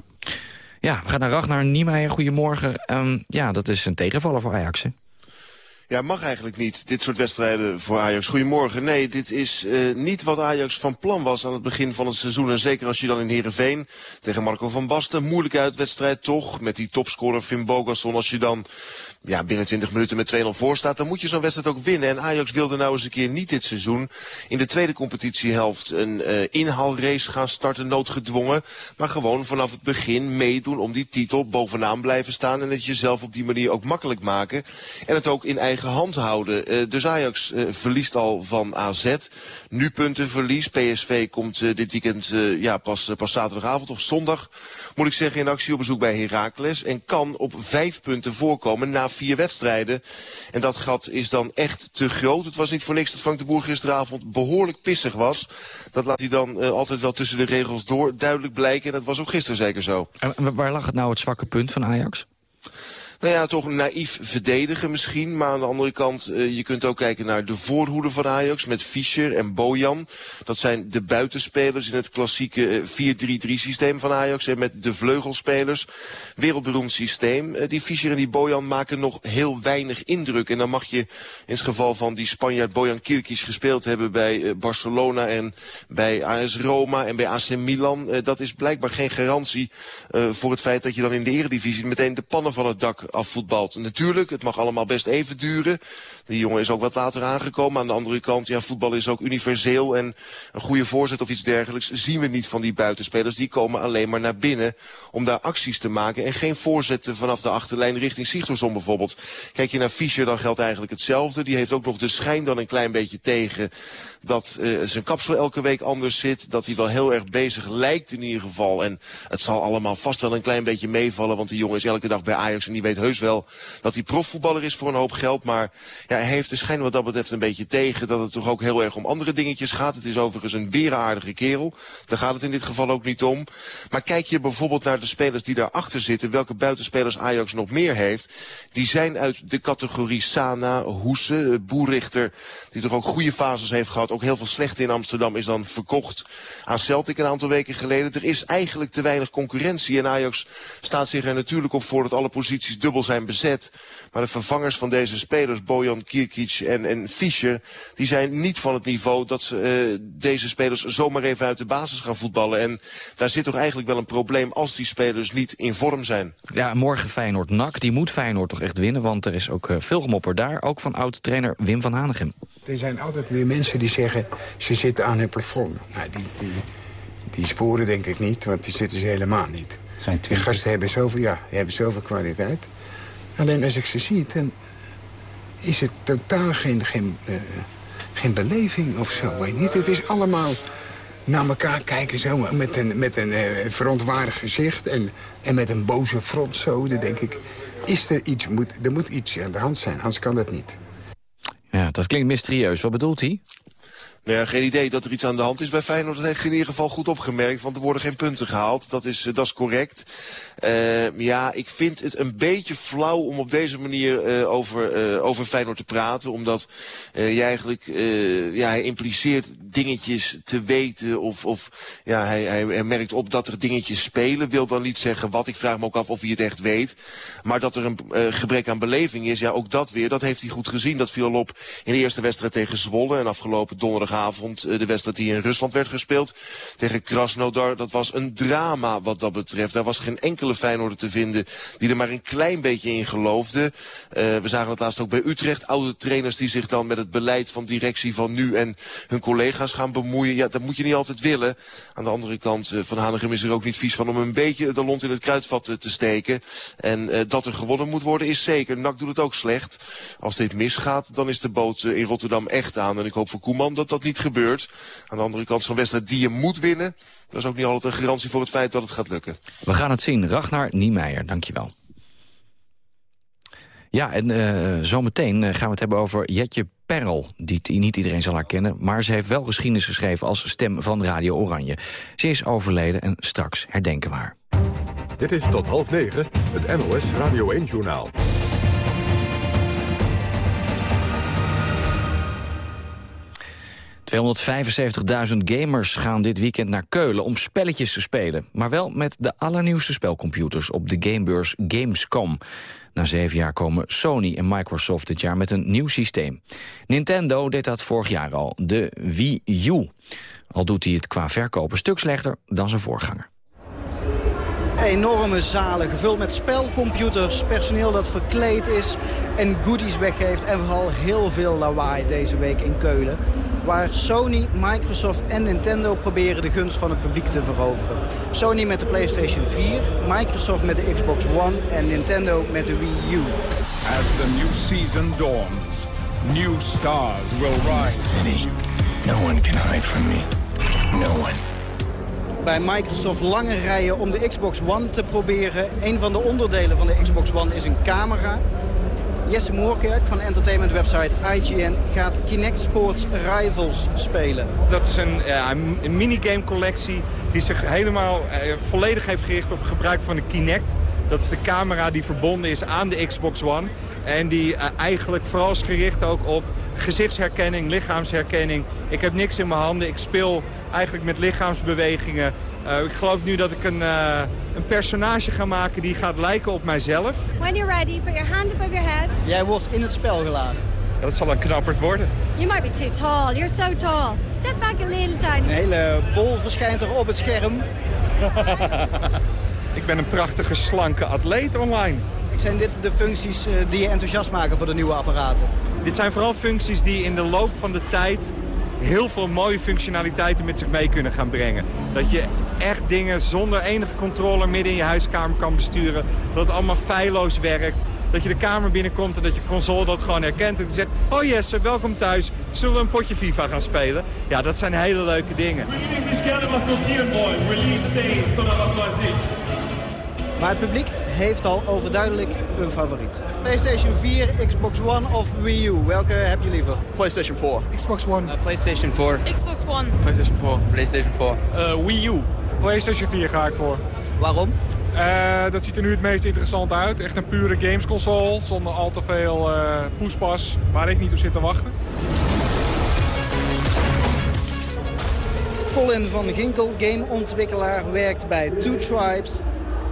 Ja, we gaan naar Ragnar Niemeyer. Goedemorgen. Um, ja, dat is een tegenvaller voor Ajax? Ja, mag eigenlijk niet, dit soort wedstrijden voor Ajax. Goedemorgen. Nee, dit is uh, niet wat Ajax van plan was aan het begin van het seizoen. En zeker als je dan in Heerenveen tegen Marco van Basten... moeilijke uitwedstrijd toch, met die topscorer Finn Bogasson... als je dan ja, binnen 20 minuten met 2-0 voor staat, dan moet je zo'n wedstrijd ook winnen. En Ajax wilde nou eens een keer niet dit seizoen in de tweede competitiehelft een uh, inhaalrace gaan starten, noodgedwongen. Maar gewoon vanaf het begin meedoen om die titel bovenaan blijven staan. En het jezelf op die manier ook makkelijk maken. En het ook in eigen hand houden. Uh, dus Ajax uh, verliest al van AZ. Nu puntenverlies. PSV komt dit weekend ja, pas, pas zaterdagavond of zondag, moet ik zeggen, in actie op bezoek bij Heracles. En kan op vijf punten voorkomen na vier wedstrijden. En dat gat is dan echt te groot. Het was niet voor niks dat Frank de Boer gisteravond behoorlijk pissig was. Dat laat hij dan uh, altijd wel tussen de regels door duidelijk blijken. En dat was ook gisteren zeker zo. En waar lag het nou het zwakke punt van Ajax? Nou ja, toch naïef verdedigen misschien. Maar aan de andere kant, uh, je kunt ook kijken naar de voorhoede van Ajax met Fischer en Bojan. Dat zijn de buitenspelers in het klassieke 4-3-3 eh, systeem van Ajax. En met de vleugelspelers. Wereldberoemd systeem. Uh, die Fischer en die Bojan maken nog heel weinig indruk. En dan mag je in het geval van die Spanjaard Bojan Kirkis gespeeld hebben bij Barcelona en bij AS Roma en bij AC Milan. dat is blijkbaar geen garantie voor het feit dat je dan in de eredivisie meteen de pannen van het dak afvoetbalt. Natuurlijk, het mag allemaal best even duren. Die jongen is ook wat later aangekomen. Aan de andere kant, ja, voetbal is ook universeel. En een goede voorzet of iets dergelijks zien we niet van die buitenspelers. Die komen alleen maar naar binnen om daar acties te maken. En geen voorzetten vanaf de achterlijn richting Sigtorsson bijvoorbeeld. Kijk je naar Fischer, dan geldt eigenlijk hetzelfde. Die heeft ook nog de schijn dan een klein beetje tegen dat uh, zijn kapsel elke week anders zit. Dat hij wel heel erg bezig lijkt in ieder geval. En het zal allemaal vast wel een klein beetje meevallen. Want die jongen is elke dag bij Ajax en die weet heus wel dat hij profvoetballer is voor een hoop geld. Maar ja, hij heeft de schijn wat dat betreft een beetje tegen dat het toch ook heel erg om andere dingetjes gaat. Het is overigens een berenaardige kerel. Daar gaat het in dit geval ook niet om. Maar kijk je bijvoorbeeld naar de spelers die daarachter zitten. Welke buitenspelers Ajax nog meer heeft. Die zijn uit de categorie Sana, Hoese, Boerichter. Die toch ook goede fases heeft gehad. Ook heel veel slechte in Amsterdam is dan verkocht aan Celtic een aantal weken geleden. Er is eigenlijk te weinig concurrentie. En Ajax staat zich er natuurlijk op voor dat alle posities dubbel zijn bezet. Maar de vervangers van deze spelers, Bojan Kirkic en, en Fischer... die zijn niet van het niveau dat ze uh, deze spelers zomaar even uit de basis gaan voetballen. En daar zit toch eigenlijk wel een probleem als die spelers niet in vorm zijn. Ja, morgen Feyenoord-NAC. Die moet Feyenoord toch echt winnen, want er is ook uh, veel gemopper daar. Ook van oud-trainer Wim van Hanegem. Er zijn altijd weer mensen die zeggen, ze zitten aan hun plafond. Nou, die, die, die sporen denk ik niet, want die zitten ze helemaal niet. Zijn die gasten hebben zoveel, ja, hebben zoveel kwaliteit. Alleen als ik ze zie, dan is het totaal geen, geen, geen beleving of zo. Weet niet. Het is allemaal naar elkaar kijken zo met een, met een uh, verontwaardigd gezicht... En, en met een boze front zo. Dan denk ik, is er iets, moet, er moet iets aan de hand zijn, anders kan dat niet. Ja, dat klinkt mysterieus. Wat bedoelt hij? Nou ja, geen idee dat er iets aan de hand is bij Feyenoord. Dat heeft in ieder geval goed opgemerkt, want er worden geen punten gehaald. Dat is, dat is correct. Uh, ja, ik vind het een beetje flauw om op deze manier uh, over, uh, over Feyenoord te praten. Omdat je eigenlijk, ja, hij impliceert dingetjes te weten. Of, of ja, hij, hij, hij merkt op dat er dingetjes spelen. Wil dan niet zeggen wat. Ik vraag me ook af of hij het echt weet. Maar dat er een gebrek aan beleving is, ja, ook dat weer. Dat heeft hij goed gezien. Dat viel al op in de eerste wedstrijd tegen Zwolle. En afgelopen donderdag avond de wedstrijd die in Rusland werd gespeeld tegen Krasnodar. Dat was een drama wat dat betreft. Daar was geen enkele Feyenoorder te vinden die er maar een klein beetje in geloofde. Uh, we zagen het laatst ook bij Utrecht. Oude trainers die zich dan met het beleid van directie van nu en hun collega's gaan bemoeien. Ja, dat moet je niet altijd willen. Aan de andere kant, uh, Van Hanegem is er ook niet vies van om een beetje de lont in het kruidvat te steken. En dat er gewonnen moet worden is zeker. NAC doet het ook slecht. Als dit misgaat, dan is de boot in Rotterdam echt aan. En ik hoop voor Koeman dat dat niet gebeurt. Aan de andere kant zo'n wedstrijd die je moet winnen. Dat is ook niet altijd een garantie voor het feit dat het gaat lukken. We gaan het zien. Ragnar Niemeyer, dankjewel. Ja, en uh, zometeen gaan we het hebben over Jetje Perl, die niet iedereen zal herkennen... maar ze heeft wel geschiedenis geschreven als stem van Radio Oranje. Ze is overleden en straks herdenken we haar. Dit is tot half negen, het NOS Radio 1-journaal. 275.000 gamers gaan dit weekend naar Keulen om spelletjes te spelen. Maar wel met de allernieuwste spelcomputers op de gamebeurs Gamescom. Na zeven jaar komen Sony en Microsoft dit jaar met een nieuw systeem. Nintendo deed dat vorig jaar al, de Wii U. Al doet hij het qua verkoop een stuk slechter dan zijn voorganger. Enorme zalen gevuld met spelcomputers, personeel dat verkleed is en goodies weggeeft. En vooral heel veel lawaai deze week in Keulen. Waar Sony, Microsoft en Nintendo proberen de gunst van het publiek te veroveren. Sony met de PlayStation 4, Microsoft met de Xbox One en Nintendo met de Wii U. As the new season dawns, new stars will rise. City. No one can hide from me. No one bij Microsoft lange rijen om de Xbox One te proberen. Een van de onderdelen van de Xbox One is een camera. Jesse Moorkerk van entertainmentwebsite IGN gaat Kinect Sports Rivals spelen. Dat is een, een minigame collectie die zich helemaal eh, volledig heeft gericht op het gebruik van de Kinect. Dat is de camera die verbonden is aan de Xbox One. En die uh, eigenlijk vooral is gericht ook op gezichtsherkenning, lichaamsherkenning. Ik heb niks in mijn handen. Ik speel eigenlijk met lichaamsbewegingen. Uh, ik geloof nu dat ik een, uh, een personage ga maken die gaat lijken op mijzelf. When you're ready, put your hand above your head. Jij wordt in het spel geladen. Ja, dat zal een knapperd worden. You might be too tall. You're so tall. Step back a little tiny. Een hele bol verschijnt er op het scherm. ik ben een prachtige, slanke atleet online. Zijn dit de functies uh, die je enthousiast maken voor de nieuwe apparaten? Dit zijn vooral functies die in de loop van de tijd heel veel mooie functionaliteiten met zich mee kunnen gaan brengen. Dat je echt dingen zonder enige controle midden in je huiskamer kan besturen. Dat het allemaal feilloos werkt. Dat je de kamer binnenkomt en dat je console dat gewoon herkent. En die zegt, oh Jesse, welkom thuis. Zullen we een potje FIFA gaan spelen? Ja, dat zijn hele leuke dingen. Maar het publiek heeft al overduidelijk een favoriet. PlayStation 4, Xbox One of Wii U. Welke heb je liever? PlayStation 4. Xbox One. Uh, PlayStation 4. Xbox One. PlayStation 4. PlayStation 4. Uh, Wii U. PlayStation 4 ga ik voor. Waarom? Uh, dat ziet er nu het meest interessant uit. Echt een pure gamesconsole zonder al te veel uh, poespas waar ik niet op zit te wachten. Colin van Ginkel, gameontwikkelaar, werkt bij Two Tribes.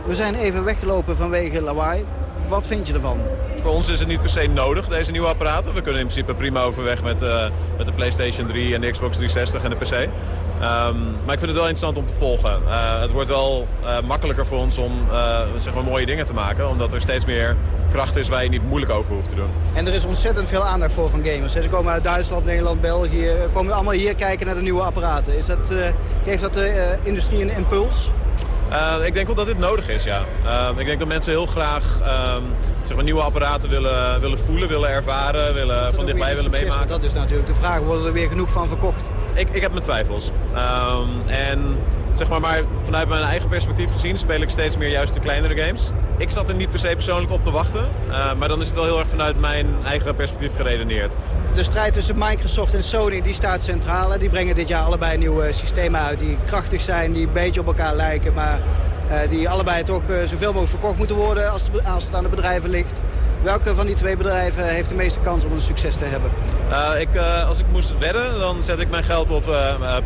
We zijn even weggelopen vanwege lawaai. Wat vind je ervan? Voor ons is het niet per se nodig, deze nieuwe apparaten. We kunnen in principe prima overweg met, uh, met de PlayStation 3 en de Xbox 360 en de PC. Um, maar ik vind het wel interessant om te volgen. Uh, het wordt wel uh, makkelijker voor ons om zeg maar mooie dingen te maken. Omdat er steeds meer kracht is waar je niet moeilijk over hoeft te doen. En er is ontzettend veel aandacht voor van gamers. Ze komen uit Duitsland, Nederland, België. Komen allemaal hier kijken naar de nieuwe apparaten. Is dat, geeft dat de industrie een impuls? Uh, ik denk wel dat dit nodig is, ja. Uh, ik denk dat mensen heel graag uh, zeg maar, nieuwe apparaten willen, willen voelen, willen ervaren, willen van dichtbij willen meemaken. Dat is natuurlijk de vraag, worden er weer genoeg van verkocht? Ik, ik heb mijn twijfels. Ehm, en zeg maar, maar vanuit mijn eigen perspectief gezien speel ik steeds meer juist de kleinere games. Ik zat er niet per se persoonlijk op te wachten, uh, maar dan is het wel heel erg vanuit mijn eigen perspectief geredeneerd. De strijd tussen Microsoft en Sony die staat centraal. Die brengen dit jaar allebei nieuwe systemen uit die krachtig zijn, die een beetje op elkaar lijken, maar uh, die allebei toch uh, zoveel mogelijk verkocht moeten worden als, als, het aan de bedrijven ligt. Welke van die twee bedrijven heeft de meeste kans om een succes te hebben? Uh, ik, als ik moest wedden, dan zet ik mijn geld op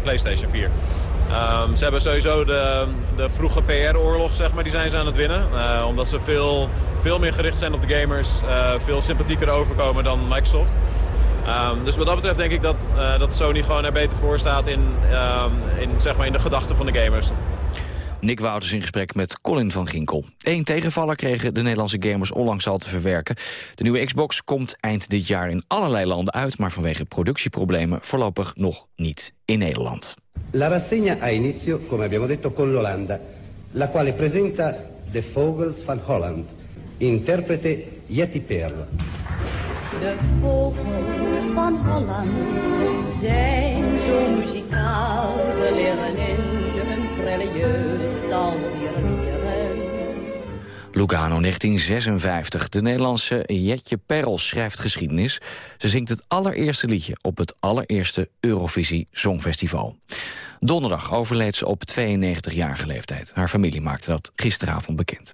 PlayStation 4. Um, ze hebben sowieso de, de vroege PR-oorlog, zeg maar, die zijn ze aan het winnen. omdat ze veel, veel meer gericht zijn op de gamers, veel sympathieker overkomen dan Microsoft. Um, dus wat dat betreft denk ik dat, dat Sony gewoon er beter voor staat in, um, in, zeg maar in de gedachten van de gamers. Nick Wouters in gesprek met Colin van Ginkel. Eén tegenvaller kregen de Nederlandse gamers onlangs al te verwerken. De nieuwe Xbox komt eind dit jaar in allerlei landen uit... maar vanwege productieproblemen voorlopig nog niet in Nederland. La rassegna ha inizio, come abbiamo detto, con l'Olanda... la quale presenta The Vogels van Holland, interprete Yeti Perl. De vogels van Holland zijn zo muzikaal, ze leren in Lugano 1956. De Nederlandse Jetje Perl schrijft geschiedenis. Ze zingt het allereerste liedje op het allereerste Eurovisie Songfestival. Donderdag overleed ze op 92-jarige leeftijd. Haar familie maakte dat gisteravond bekend.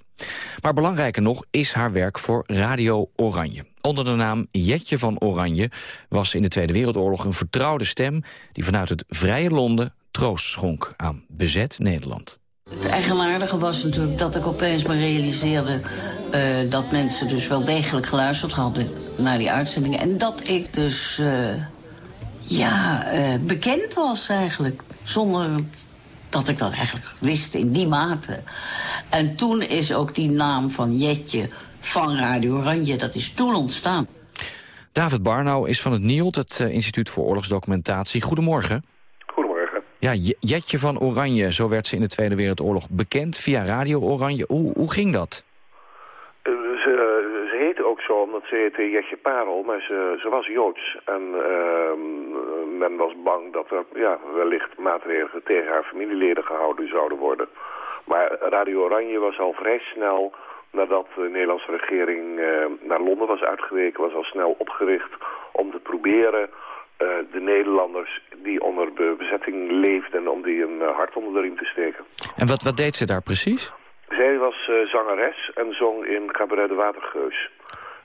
Maar belangrijker nog is haar werk voor Radio Oranje. Onder de naam Jetje van Oranje was in de Tweede Wereldoorlog een vertrouwde stem... die vanuit het vrije Londen troost schonk aan bezet Nederland. Het eigenaardige was natuurlijk dat ik opeens me realiseerde... Uh, dat mensen dus wel degelijk geluisterd hadden naar die uitzendingen. En dat ik dus, uh, ja, uh, bekend was eigenlijk. Zonder dat ik dat eigenlijk wist in die mate. En toen is ook die naam van Jetje van Radio Oranje, dat is toen ontstaan. David Barnau is van het NIOD, het Instituut voor Oorlogsdocumentatie. Goedemorgen. Ja, Jetje van Oranje, zo werd ze in de Tweede Wereldoorlog bekend via Radio Oranje. Hoe, hoe ging dat? Uh, ze, ze heette ook zo omdat ze heette Jetje Parel, maar ze, ze was Joods. En uh, men was bang dat er ja, wellicht maatregelen tegen haar familieleden gehouden zouden worden. Maar Radio Oranje was al vrij snel, nadat de Nederlandse regering uh, naar Londen was uitgeweken, was al snel opgericht om te proberen de Nederlanders die onder bezetting leefden... om die een uh, hart onder de riem te steken. En wat, wat deed ze daar precies? Zij was uh, zangeres en zong in Cabaret de Watergeus.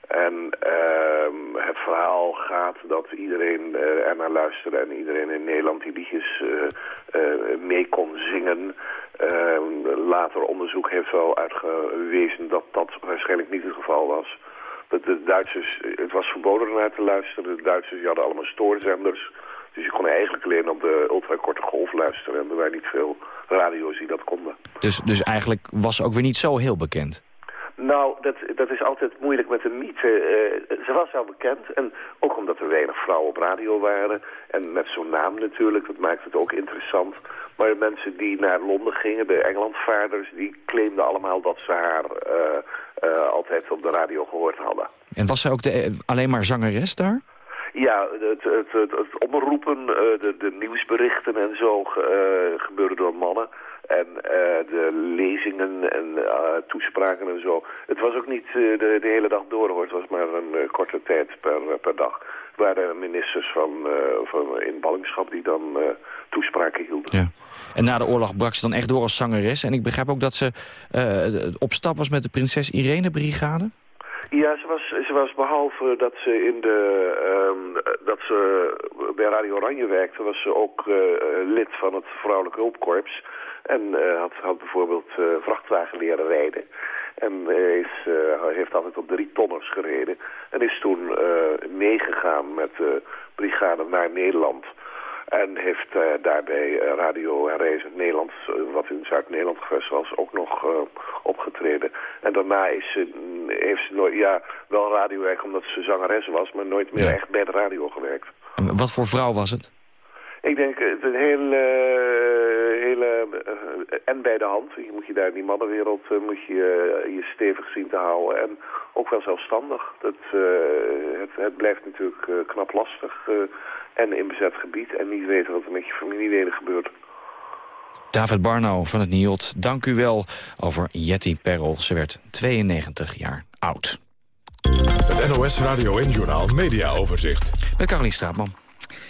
En ehm, het verhaal gaat dat iedereen er naar luisterde... en iedereen in Nederland die liedjes mee kon zingen... Ehm, later onderzoek heeft wel uitgewezen dat dat waarschijnlijk niet het geval was... De Duitsers, het was verboden om naar te luisteren. De Duitsers hadden allemaal stoorzenders. Dus je kon eigenlijk alleen op de ultrakorte golf luisteren. En er waren niet veel radio's die dat konden. Dus, dus eigenlijk was ook weer niet zo heel bekend? Nou, dat, dat is altijd moeilijk met een mythe. Uh, ze was wel bekend. En ook omdat er weinig vrouwen op radio waren. En met zo'n naam natuurlijk, dat maakt het ook interessant. Maar mensen die naar Londen gingen, de Engelandvaarders... die claimden allemaal dat ze haar uh, uh, altijd op de radio gehoord hadden. En was ze ook de, alleen maar zangeres daar? Ja, het, het, het, het omroepen, de, de, nieuwsberichten en zo gebeurde door mannen. En uh, de lezingen en uh, toespraken en zo. Het was ook niet uh, de, de, hele dag door hoor. Het was maar een korte tijd per, per dag. Het waren ministers van, van in ballingschap die dan toespraken hielden. Ja. En na de oorlog brak ze dan echt door als zangeres. En ik begrijp ook dat ze op stap was met de Prinses Irene Brigade. Ja, ze was, ze was behalve dat ze in de um, dat ze bij Radio Oranje werkte, was ze ook lid van het Vrouwelijk Hulpkorps. En uh, had, had bijvoorbeeld uh, vrachtwagen leren rijden. En uh, is, heeft altijd op drie tonners gereden. En is toen meegegaan met de brigade naar Nederland. En heeft daarbij Radio Reizen Nederland, wat in Zuid-Nederland geweest was, ook nog opgetreden. En daarna is ze, heeft ze nooit, ja, wel radiowerk omdat ze zangeres was, maar nooit meer echt bij de radio gewerkt. En wat voor vrouw was het? Ik denk het een hele, hele en bij de hand. Je moet je daar in die mannenwereld moet je je stevig zien te houden en ook wel zelfstandig. Dat, het, het blijft natuurlijk knap lastig en in bezet gebied en niet weten wat er met je familieleden gebeurt. David Barno van het NIOT, dank u wel over Jetty Perrol. Ze werd 92 jaar oud. Het NOS Radio en Journal Media Overzicht. Met Caroline Straatman.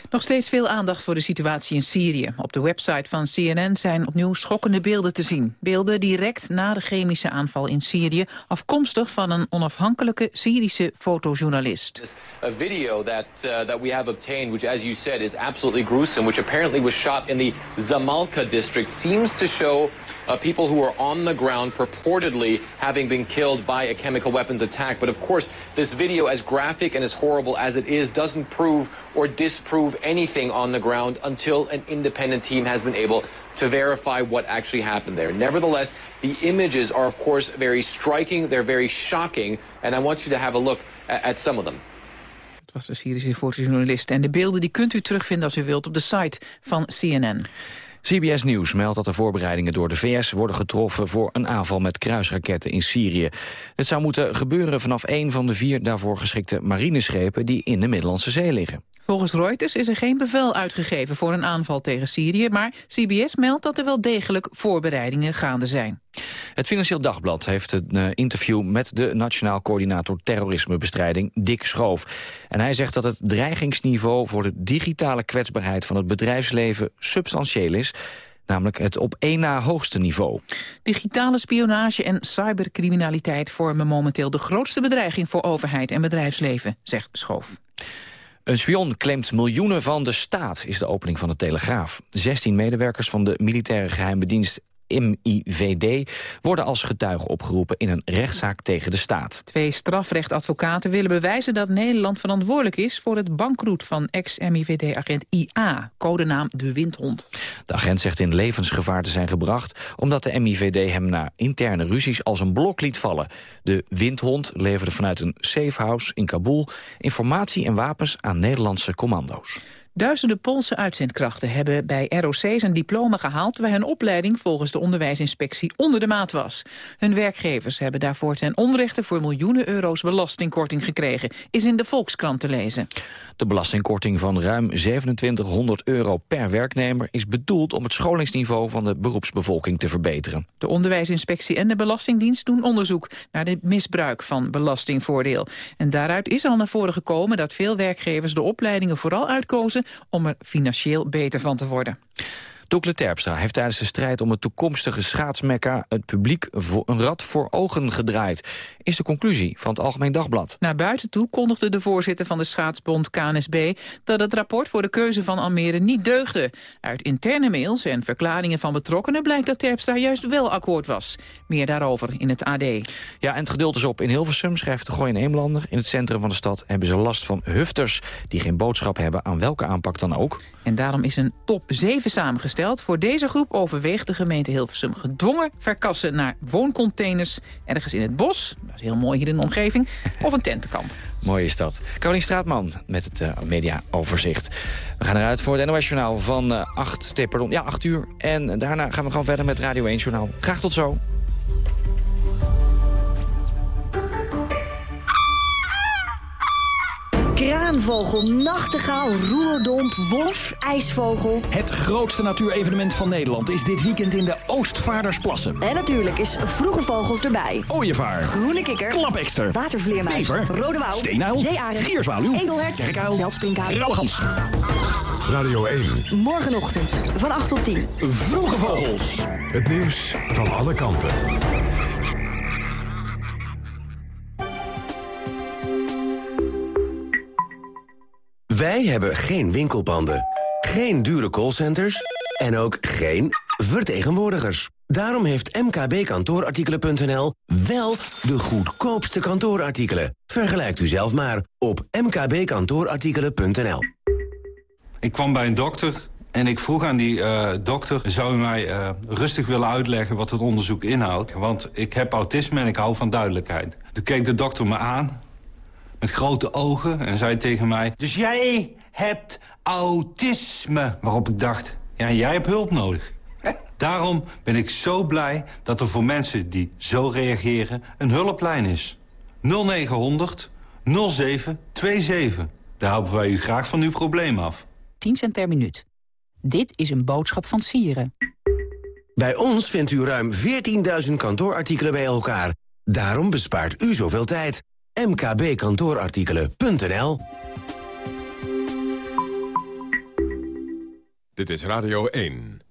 Nog steeds veel aandacht voor de situatie in Syrië. Op de website van CNN zijn opnieuw schokkende beelden te zien. Beelden direct na de chemische aanval in Syrië... afkomstig van een onafhankelijke Syrische fotojournalist. A video that, uh, that we have obtained, which as you said is absolutely gruesome... which apparently was shot in the Zamalka district... seems to show uh, people who are on the ground purportedly having been killed by a chemical weapons attack. But of course, this video, as graphic and as horrible as it is, doesn't prove or disprove anything on the ground until an independent team has been able to verify what actually happened there. Nevertheless, the images are, of course, very striking. They're very shocking. And I want you to have a look at, at some of them. Was de Syrische fotojournalist. En de beelden die kunt u terugvinden als u wilt op de site van CNN. CBS News meldt dat de voorbereidingen door de VS worden getroffen voor een aanval met kruisraketten in Syrië. Het zou moeten gebeuren vanaf een van de vier daarvoor geschikte marineschepen die in de Middellandse Zee liggen. Volgens Reuters is er geen bevel uitgegeven voor een aanval tegen Syrië... maar CBS meldt dat er wel degelijk voorbereidingen gaande zijn. Het Financieel Dagblad heeft een uh, interview met de Nationaal Coördinator Terrorismebestrijding, Dick Schoof. En hij zegt dat het dreigingsniveau voor de digitale kwetsbaarheid van het bedrijfsleven substantieel is namelijk het op één na hoogste niveau. Digitale spionage en cybercriminaliteit vormen momenteel de grootste bedreiging voor overheid en bedrijfsleven, zegt Schoof. Een spion claimt miljoenen van de staat, is de opening van de Telegraaf. 16 medewerkers van de militaire geheime dienst MIVD worden als getuigen opgeroepen in een rechtszaak tegen de staat. Twee strafrechtadvocaten willen bewijzen dat Nederland verantwoordelijk is voor het bankroet van ex-MIVD-agent IA, codenaam De Windhond. De agent zegt in levensgevaar te zijn gebracht omdat de MIVD hem na interne ruzies als een blok liet vallen. De Windhond leverde vanuit een safehouse in Kabul informatie en wapens aan Nederlandse commando's. Duizenden Poolse uitzendkrachten hebben bij ROC's een diploma gehaald... terwijl hun opleiding volgens de onderwijsinspectie onder de maat was. Hun werkgevers hebben daarvoor ten onrechte voor miljoenen euro's belastingkorting gekregen... is in de Volkskrant te lezen. De belastingkorting van ruim 2700 euro per werknemer... is bedoeld om het scholingsniveau van de beroepsbevolking te verbeteren. De onderwijsinspectie en de Belastingdienst doen onderzoek... naar het misbruik van belastingvoordeel. En daaruit is al naar voren gekomen dat veel werkgevers de opleidingen vooral uitkozen om er financieel beter van te worden. Dokle Terpstra heeft tijdens de strijd om het toekomstige schaatsmekka... het publiek voor een rad voor ogen gedraaid, is de conclusie van het Algemeen Dagblad. Naar buiten toe kondigde de voorzitter van de schaatsbond KNSB... dat het rapport voor de keuze van Almere niet deugde. Uit interne mails en verklaringen van betrokkenen... blijkt dat Terpstra juist wel akkoord was. Meer daarover in het AD. Ja, en het geduld is op. In Hilversum schrijft de Gooi en Eemlander. In het centrum van de stad hebben ze last van hufters... die geen boodschap hebben aan welke aanpak dan ook. En daarom is een top 7 samengesteld. Voor deze groep overweegt de gemeente Hilversum gedwongen verkassen naar wooncontainers ergens in het bos. Dat is heel mooi hier in de omgeving. Of een tentenkamp. Mooi is dat. Straatman met het uh, mediaoverzicht. We gaan eruit voor het NOS Journaal van uh, 8, nee, pardon, ja, 8 uur. En daarna gaan we gewoon verder met Radio 1 Journaal. Graag tot zo. Kraanvogel, nachtegaal, roerdomp, wolf, ijsvogel. Het grootste natuurevenement van Nederland is dit weekend in de Oostvaardersplassen. En natuurlijk is Vroege Vogels erbij. Ooievaar. Groene kikker. Klapekster. Watervleermuis. Bever. Rode wouw. Steenuil. Zeearend. Gierzwaluw. Edelhert. Kerkuil. Veldspringkaan. Rallegans. Radio 1. Morgenochtend van 8 tot 10. Vroege Vogels. Het nieuws van alle kanten. Wij hebben geen winkelpanden, geen dure callcenters en ook geen vertegenwoordigers. Daarom heeft mkbkantoorartikelen.nl wel de goedkoopste kantoorartikelen. Vergelijkt u zelf maar op mkbkantoorartikelen.nl. Ik kwam bij een dokter en ik vroeg aan die uh, dokter... zou u mij uh, rustig willen uitleggen wat het onderzoek inhoudt? Want ik heb autisme en ik hou van duidelijkheid. Toen keek de dokter me aan, met grote ogen, en zei tegen mij... Dus jij hebt autisme? Waarop ik dacht, ja, jij hebt hulp nodig. Daarom ben ik zo blij dat er voor mensen die zo reageren... een hulplijn is. 0900 0727. Daar helpen wij u graag van uw probleem af. 10 cent per minuut. Dit is een boodschap van Sieren. Bij ons vindt u ruim 14.000 kantoorartikelen bij elkaar. Daarom bespaart u zoveel tijd. mkbkantoorartikelen.nl Dit is Radio 1.